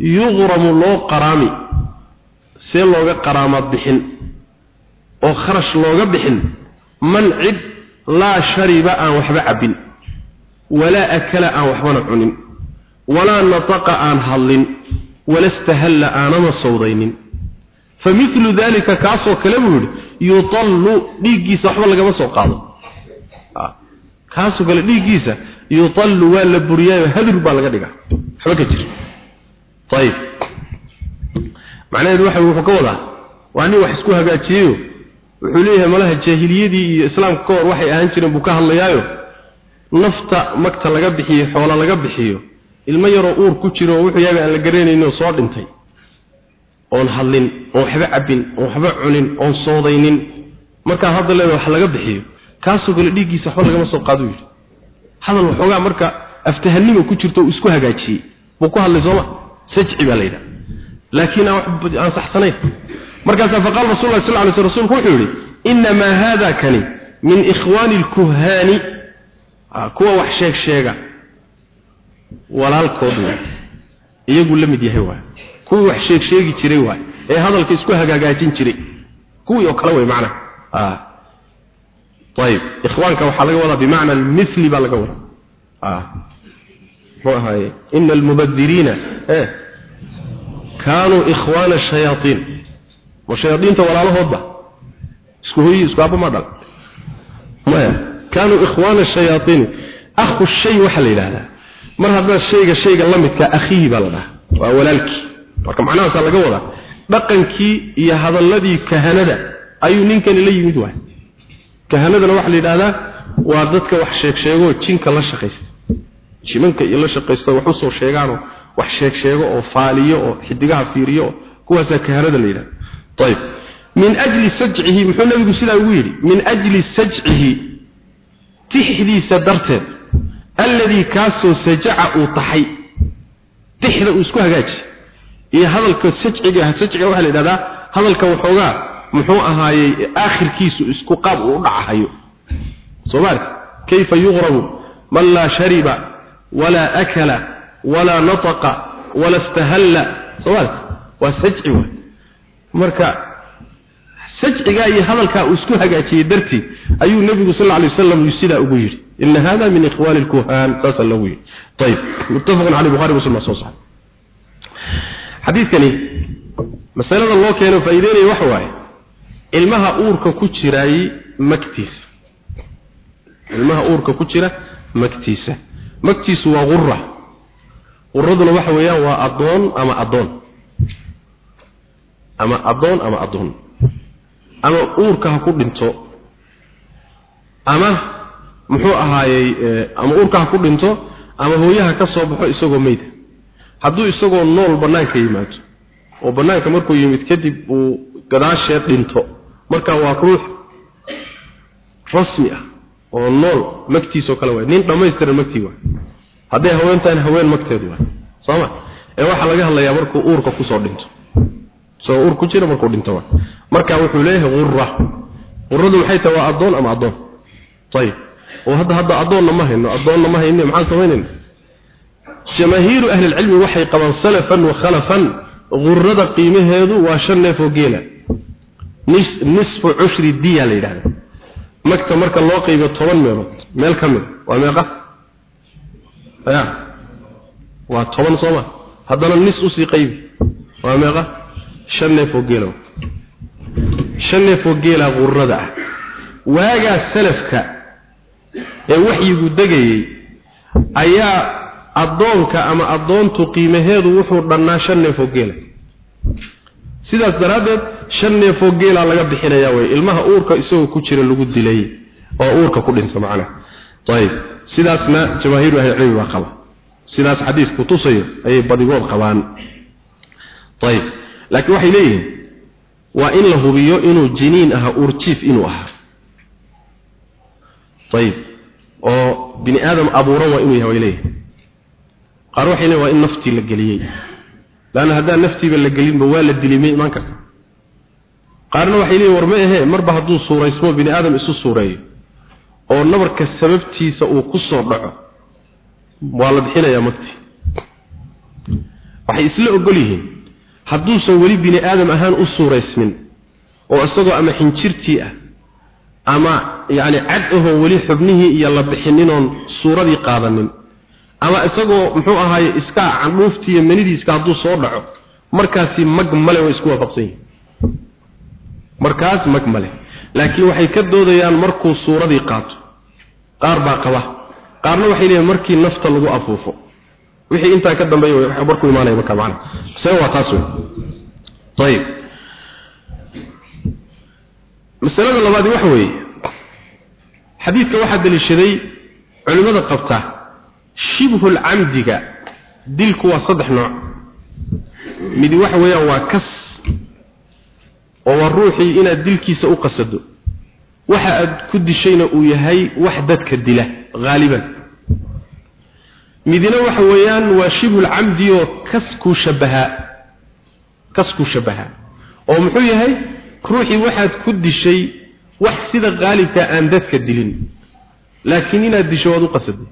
yuqramu loo qaraami? See looga qaraamaad bixin. Oo kharash looga bixin. Man cid laa shariba aan waxba cabbin. Walaa akala aan waxbana cunin. Walaa nataqa aan hadlin wala stahalla aanama sawdaynin. Kaasoo kale buu yidhi yutallu dhiiggiisa waxba lagama soo qaado. Kaasoo kale dhiiggiisa yutallu waa la buriyaayo hadur baa laga dhigaa. Waxba ka jira ayib macnaheedu waxa wuxuu ka wadaa waa nin wax isku hagaajiyeyo. Wuxuu leeyahay malaha jaahiliyadii iyo islaamka ka hor waxay ahaan jireen buu ka hadlayaayo. Nafta magta laga bixiyo xoola laga bixiyo ilmo yaroo uur ku jiro oo wuxuu yaaba aan la garanaynin soo dhintay. Oon hadlin oon waxba cabbin oon waxba cunin oon soodaynin. Markaa hadda leeda wax laga bixiyo. Kaasoo kale dhiiggiisa waxba lagama soo qaadu yidhi. Hadal waxoogaa marka aftahanima ku jirto uu isku hagaajiyey. Buu ku hadlay sooma sajci baa la yidhaha. Laakiin aan saxsanayn. Markaasaa faqaala rasul lah sal ly sl rsulku wuxuu yidhi inamaa haada kani min ikhwaani alkuhaani kuwa wax sheeg sheega walaalkood waay iyaguu la mid yahay waay kuwii wax sheeg sheegi jiray waay ee hadalka isku hagaagaajin jiray. Kuwii oo kale way macna. Ayib ikhwaanka waxaa laga wadaa bimacna almithli baa laga wadaa. Muxuu ahaye ina almubadiriina e kaanuu ikhwaana ashayaatiin ma shayaadiinta walaalahoodba isku hoyi isku aaba ma dhal maya. Kaanuu ikhwaana shayaaiini akhu shay waxaa la yidhahdaa mar haddaad shayga shayga la midka akhihi baa la dhahaa. Waa walaalkii. Marka macnahaasaa laga wadaa dhaqankii iyo hadalladii kahanada ayuu ninkani la yimid waay. Kahanadana waxaa la yidhahdaa waa dadka wax sheeg sheegoo jinka la shaqaysta. Jimanka iyo la shaqaysta wax u soo sheegaanoo wax sheeg sheego oo faaliyo oo xidigaha fiiriyo kuwaasaa kahanada la yidhahda ayib min ajli sajcihi muxuu nabigu sidaa ugu yidhi min ajli sajcihi tixdiisa darteed alladii kaasoo sajaca uu taxay. Tixda uu isku hagaaji. Iyo hadalka sajciga sajciga waxaa la yidhahdaa hadalka waxoogaa muxuu ahaayey aakhirkiisu isku qaab uu u dhacahayo. Soomaali kayfa yuqrabu? Man laa shariba walaa akala walaa nataqa wala istahalla. Soomaali waa sajci waay. Marka sajcigaa iyo hadalkaa uu isku hagaajiyey dartii ayuu nebigu sal alay wasalam sidaa ugu yidhi ina hada min ikhwani lkuhaan saasaa loogu yidhi. Ayib muttafaqun caley buhari muslim soo saxay xadiidkani masalada loo keeno faa'iideynaya waxa waaye ilmaha uurka ku jiraay magtiisa. Ilmaha uurka ku jira magtiisa. Magtiisu waa qura quraduna waxa weeyaan waa addoon ama addoon. Ama addoon ama addoon ama uurka ha ku dhinto ama muxuu ahaayey ama uurka ha ku dhinto ama hooyaha ka soo baxo isagoo meyda hadduu isagoo nool bannaanka yimaado oo bannaanka markuu yimid kadib uu gadaasheed dhinto marka waa ruux rasmi ah oo nool magtiisoo kale waay nin dhammaystiran magtii waay hadday haweentaan haween magteedu waay sooma ee waxaa laga hadlayaa markuu uurka ku soo dhinto soo uur ku jira markuu dhinto marka wuxuu leeyahay qurra qurradu maxay tahay waa addoon ama addoon? Ayib oo hadda hadda addoonna ma hayno addoonna ma hayne maxaan samaynayna jamaahiiru ahli lcilmi waxay qabaan salafan wa khalafan. Qurrada qiimaheedu waa shan neef oo geela. Nisfu cushri diya yidhahda magta marka loo qaybiyo toban meelood meel ka mid. Waa meeqa? Ya waa toban sooma haddana nis u sii qaybi. Waa meeqa shan neef oo geela shan neef oo geela qurrada ah. Waagaa salafka ee waxyigu degayey ayaa addoonka ama addoontu qiimaheedu wuxuu dhannaa shan neef oo geela. Sidaas daraaddeed shan neefoo geelaa laga bixinayaa wey ilmaha uurka isagoo ku jira lagu dilay oo uurka ku dhinto macnaha ayib. Sidaasna jamaahiiru ahlicilmi baa qaba. Sidaas xadiisku tusayo ayay badigood qabaan. Ayib laakiin waxay leeyihiin waa in la hubiyo inuu jiniin ahaa uurjiif inuu ahaa ayib oo bini aadam abuuran waa inuu yahay way leeyihiin qaar waxay leeyihiin waa in naftii la geliyey. Laanna haddaan naftiiba la gelinba waa la dilay ma imaan karta. Qaarna waxay leeyihiin war ma ahee marba hadduu suuraysmo bini aadam isu suureeyo. Oo nabarka sababtiisa uu ku soo dhaco waa la bixinayaa magtii waxay isla ogol yihiin hadduusan weli bini aadam ahaan u suuraysmin oo isagoo ama xinjirtii ah ama yacni cad ahoo weli xubnihii iyo la bixininoon suuradii qaadanin ama isagoo muxuu ahaaye iska candhuuftii iyo manidiiska hadduu soo dhaco markaasi mag male way isku waafaqsan yihiin markaas mag male. Laakiin waxay ka doodayaan markuu suuradii qaato. Qaar baa qaba. Qaarna waxay leeyihiin markii nafta lagu afuufo wixii intaa ka dambeeya markuu imaanaya marka macna se waa taas wey ayib masalada labaadi waxa weeye xadiidka waxaa daliishaday culimmada qabta shibhu lcamdiga dilku waa saddex nooc. Mid waxa weeyaan waa kas oo waa ruuxii inaad dilkiisa u qasado. Waxa aad ku dishayna uu yahay wax dadka dila haaliban midna waxa weeyaan waa shibhu lcamdi oo kaskuu shabahaa kaskuu shabahaa oo muxuu yahay? Ruuxii waxaad ku dishay wax sida qaalibka aan dadka dilin. Laakiin inaad disho waad u qasaday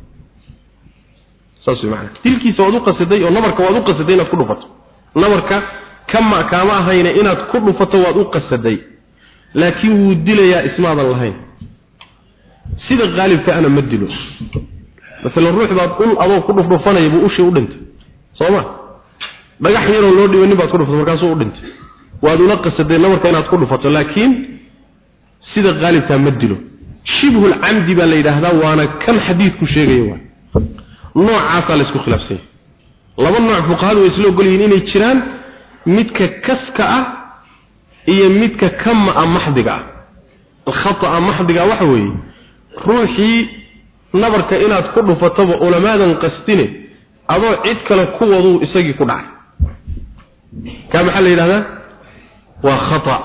saas way macana dilkiisa waad u qasaday oo nabarka waad u qasaday inaad ku dhufato. Nabarka kama kaama ahayna inaad ku dhufato waad u qasaday laakiin wuu dilayaa ismaadan lahayn. Sida qaalibka ana ma dilo masalan ruux baad ul adoo ku dhufdhufanaya buu ushii u dhintay soo ma dhagax yaroo loo dhibanin baad ku dhufatay markaasuu u dhintay. Waad ula qasaday nabarka inaad ku dhufato laakiin sida qaalibka ma dilo. Shibhu lcamdi baa la yidhaahdaa waana kan xadiidku sheegaya waa. Noocaasaa la isku khilaafsanya laba nooc fuqahadu way isla ogol yihiin inay jiraan midka kaska ah iyo midka kama-a maxdiga ah. Alkhata'a maxdiga waxa weeye ruuxii nabarka inaad ku dhufataba ulamaadan qastine adoo cid kale ku waduu isagii ku dhacay. Kaa maxaa la yidhahdaa? Waa khata.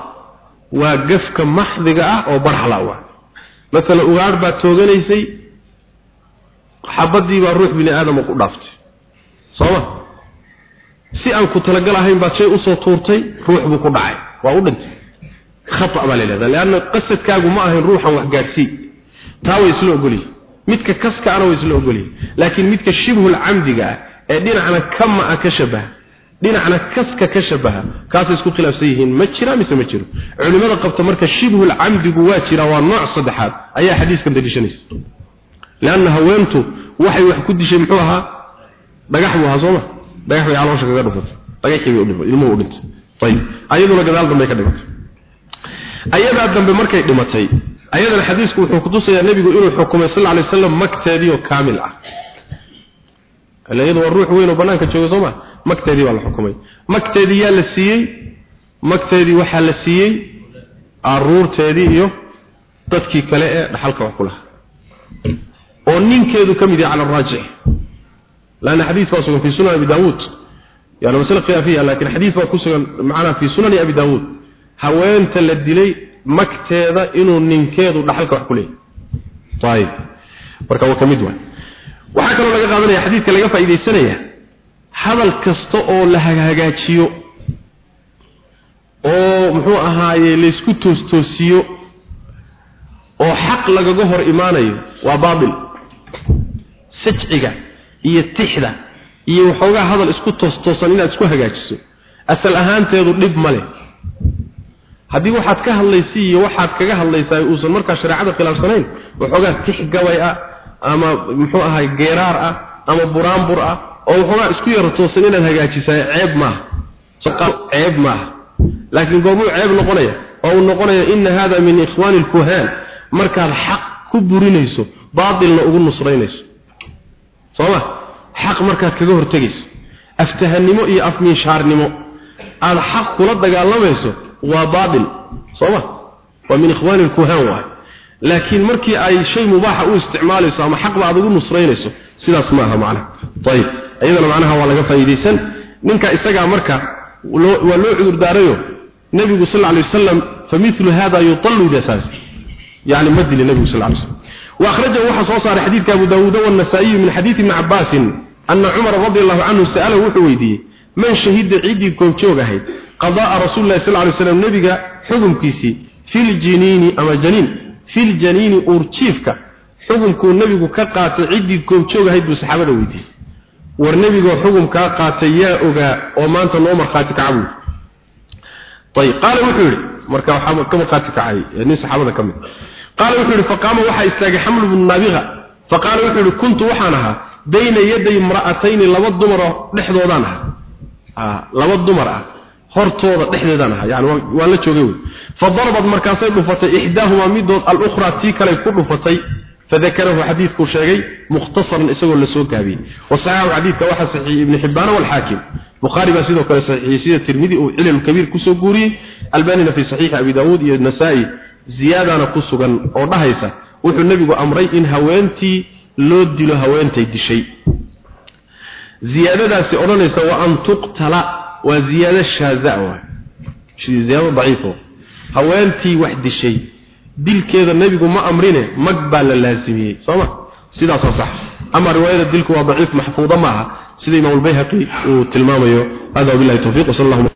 Waa gafka maxdiga ah oo barxla waa. Masalan ugaadh baad tooganaysay xabadii baa ruux bini aadama ku dhaaftay. Sooma? Si aan ku talagal ahayn baad shay u soo tuurtay ruux buu ku dhacay. Waa u dhintay. Khata baa la yidhahdaa leanna qasadkaagu ma ahayn ruuxan wax gaadhsii taa way isla ogolyihin midka kaska ana isla ogolyihin. Laakiin midka shibhul camdiga ah ee dhinacna kama-a ka shabaha dhinacna kaska ka shabaha kaasay isku khilaafsan yihiin. Ma jira mise ma jiro? Culimada qabta marka shibhul camdigu waa jira waa nooc saddexaad ayaa xadiiskan daliishanaysa. Leanna haweentu waxay wax ku dishay muxuu ahaa? Dhagax buu ahaa sooma dhagax bay caloosha kaga dhufatay. Dhagaxii bay udhintay ilmuhu u ayib. Ayaduna gadaal dambe ka dhimatay ayadaa dambe markay dhimatay ayadana xadiisku wuxuu kutusayaa nebigu inuu xukumay sal alay wasalam magteedii oo kaamil ah. Iyadu ruux weyn oo banaanka jooga sooma magteedii baa la xukumay. Magteedii yaa la siiyey? Magteedii waxaa la siiyey? Aruurteedii iyo dadkii kale ee dhaxalka wax ku oo ninkeedu ka mid yahay cala raajix. Laana xadiis baa sugan fi sunan abi daawuud. Yani masale khilaafiya laakiin xadiis baa ku sugan macnaha fi sunani abi daawuud. Haweenta la dilay magteeda inuu ninkeedu dhaxalka wax ku leeyahay. Ayib marka waa ka mid waay. Waxaa kaloo laga qaadanaya xadiidka laga faa'iidaysanaya hadal kasta oo la hagaajiyo oo muxuu ahaaye laysku toostoosiyo oo xaq lagaga hor imaanayo waa baatil sajciga iyo tixda iyo waxoogaa hadal isku toostoosan inaad isku hagaajiso asal ahaanteedu dhib ma leh haddii waxaad ka hadlaysa iyo waxaad kaga hadlaysaa uusan markaa shareecada khilaafsanayn waxoogaa tix gabay ah ama muxuu ahay geeraar ah ama buraanbur ah oo waxoogaa isku yaro toosan inaad hagaajisaa ceeb maaha. Ceeb maaha. Laakiin goormuu ceeb noqonaya oo uu noqonaya ina hada min ikhwaani lkuhaan markaad xaq ku burinayso baatilna ugu nusraynayso. Sooma xaq markaad kaga hortegayso. Aftahanimo iyo afmiishaarnimo aad xaq kula dagaalamayso waa baatil sooma waa min ikhwaani lkuhaan waay laakiin markii ay shay mubaaxa u isticmaalayso ama xaqba aad ugu nusraynayso sidaas maaha macnaha ayib iyadana macnaha waa laga faa'iidaysan ninka isagaa marka waa loo cudur daarayo nabigu sal alay wasalam famithlu hada yutallu bisaas yani madli nabigu sal alay wasallam واخرجه waxa soo saaray xadiidka Abu Dawud wa Nasa'i min hadith Ibn Abbas anna Umar radiyallahu anhu sa'ala wuxuu weydiiyay man shahida cidi koon joogahay qadaa rasuulullaahi sallallaahu alayhi wasallam nabiga xukumkiisii fil jiniini ama janiin fil janiini urjiifka xukumku nabigu ka qaatay ciddii goobjoog ahayd buu saxaabada weydiiyey. War nabigoo xukumkaa qaatay yaa ogaa oo maanta noo markhaati kacabu ayib qaala wuxuu yidhi marka waxaa ka markhaati kacay nin saxaabada ka mid ah. qaala wuxuu yidhi faqaama waxaa istaagay xamlu bnu naabiqa faqaala wuxuu yidhi kuntu waxaan ahaa bayna yaday imra'atayni laba dumaroo dhexdoodaan ahaa. Laba dumar ah hortooda dhexdeedaan ahaa. Yani waan la joogay wey fadarabat markaasay dhufatay ixdaahumaa midood alukhraa tii kale ku dhufatay. Fadakarahu xadiidkuu sheegay mukhtasaran isagoo la soo gaabiyey. Wasaxaxu xadiidka waxaa saxiixiyey ibni xibbaana walxaakim bukhaari baa sidoo kale saxiixiyey sida tirmidi uu cilalkabiir ku soo guuriyey. Albanina fii saxiixi abi daawuud iyo nasaa-i ziyaadana ku sugan oo dhahaysa wuxuu nebigu amray in haweentii loo dilo haweentay dishay. Iyaadadaasi odhanaysa waan tuqtala waa ziyaada shaaza waa ziyaada daciifo haweentii wax dishay dilkeeda nabigu ma amrine mag baa la laasimiyey sooma sidaas waa sax. Ama riwaayada dilku waa daciif maxfuuda maaha sida imaam al-bayhaqi uu tilmaamayo. Hada billahi tawfiq sallallahu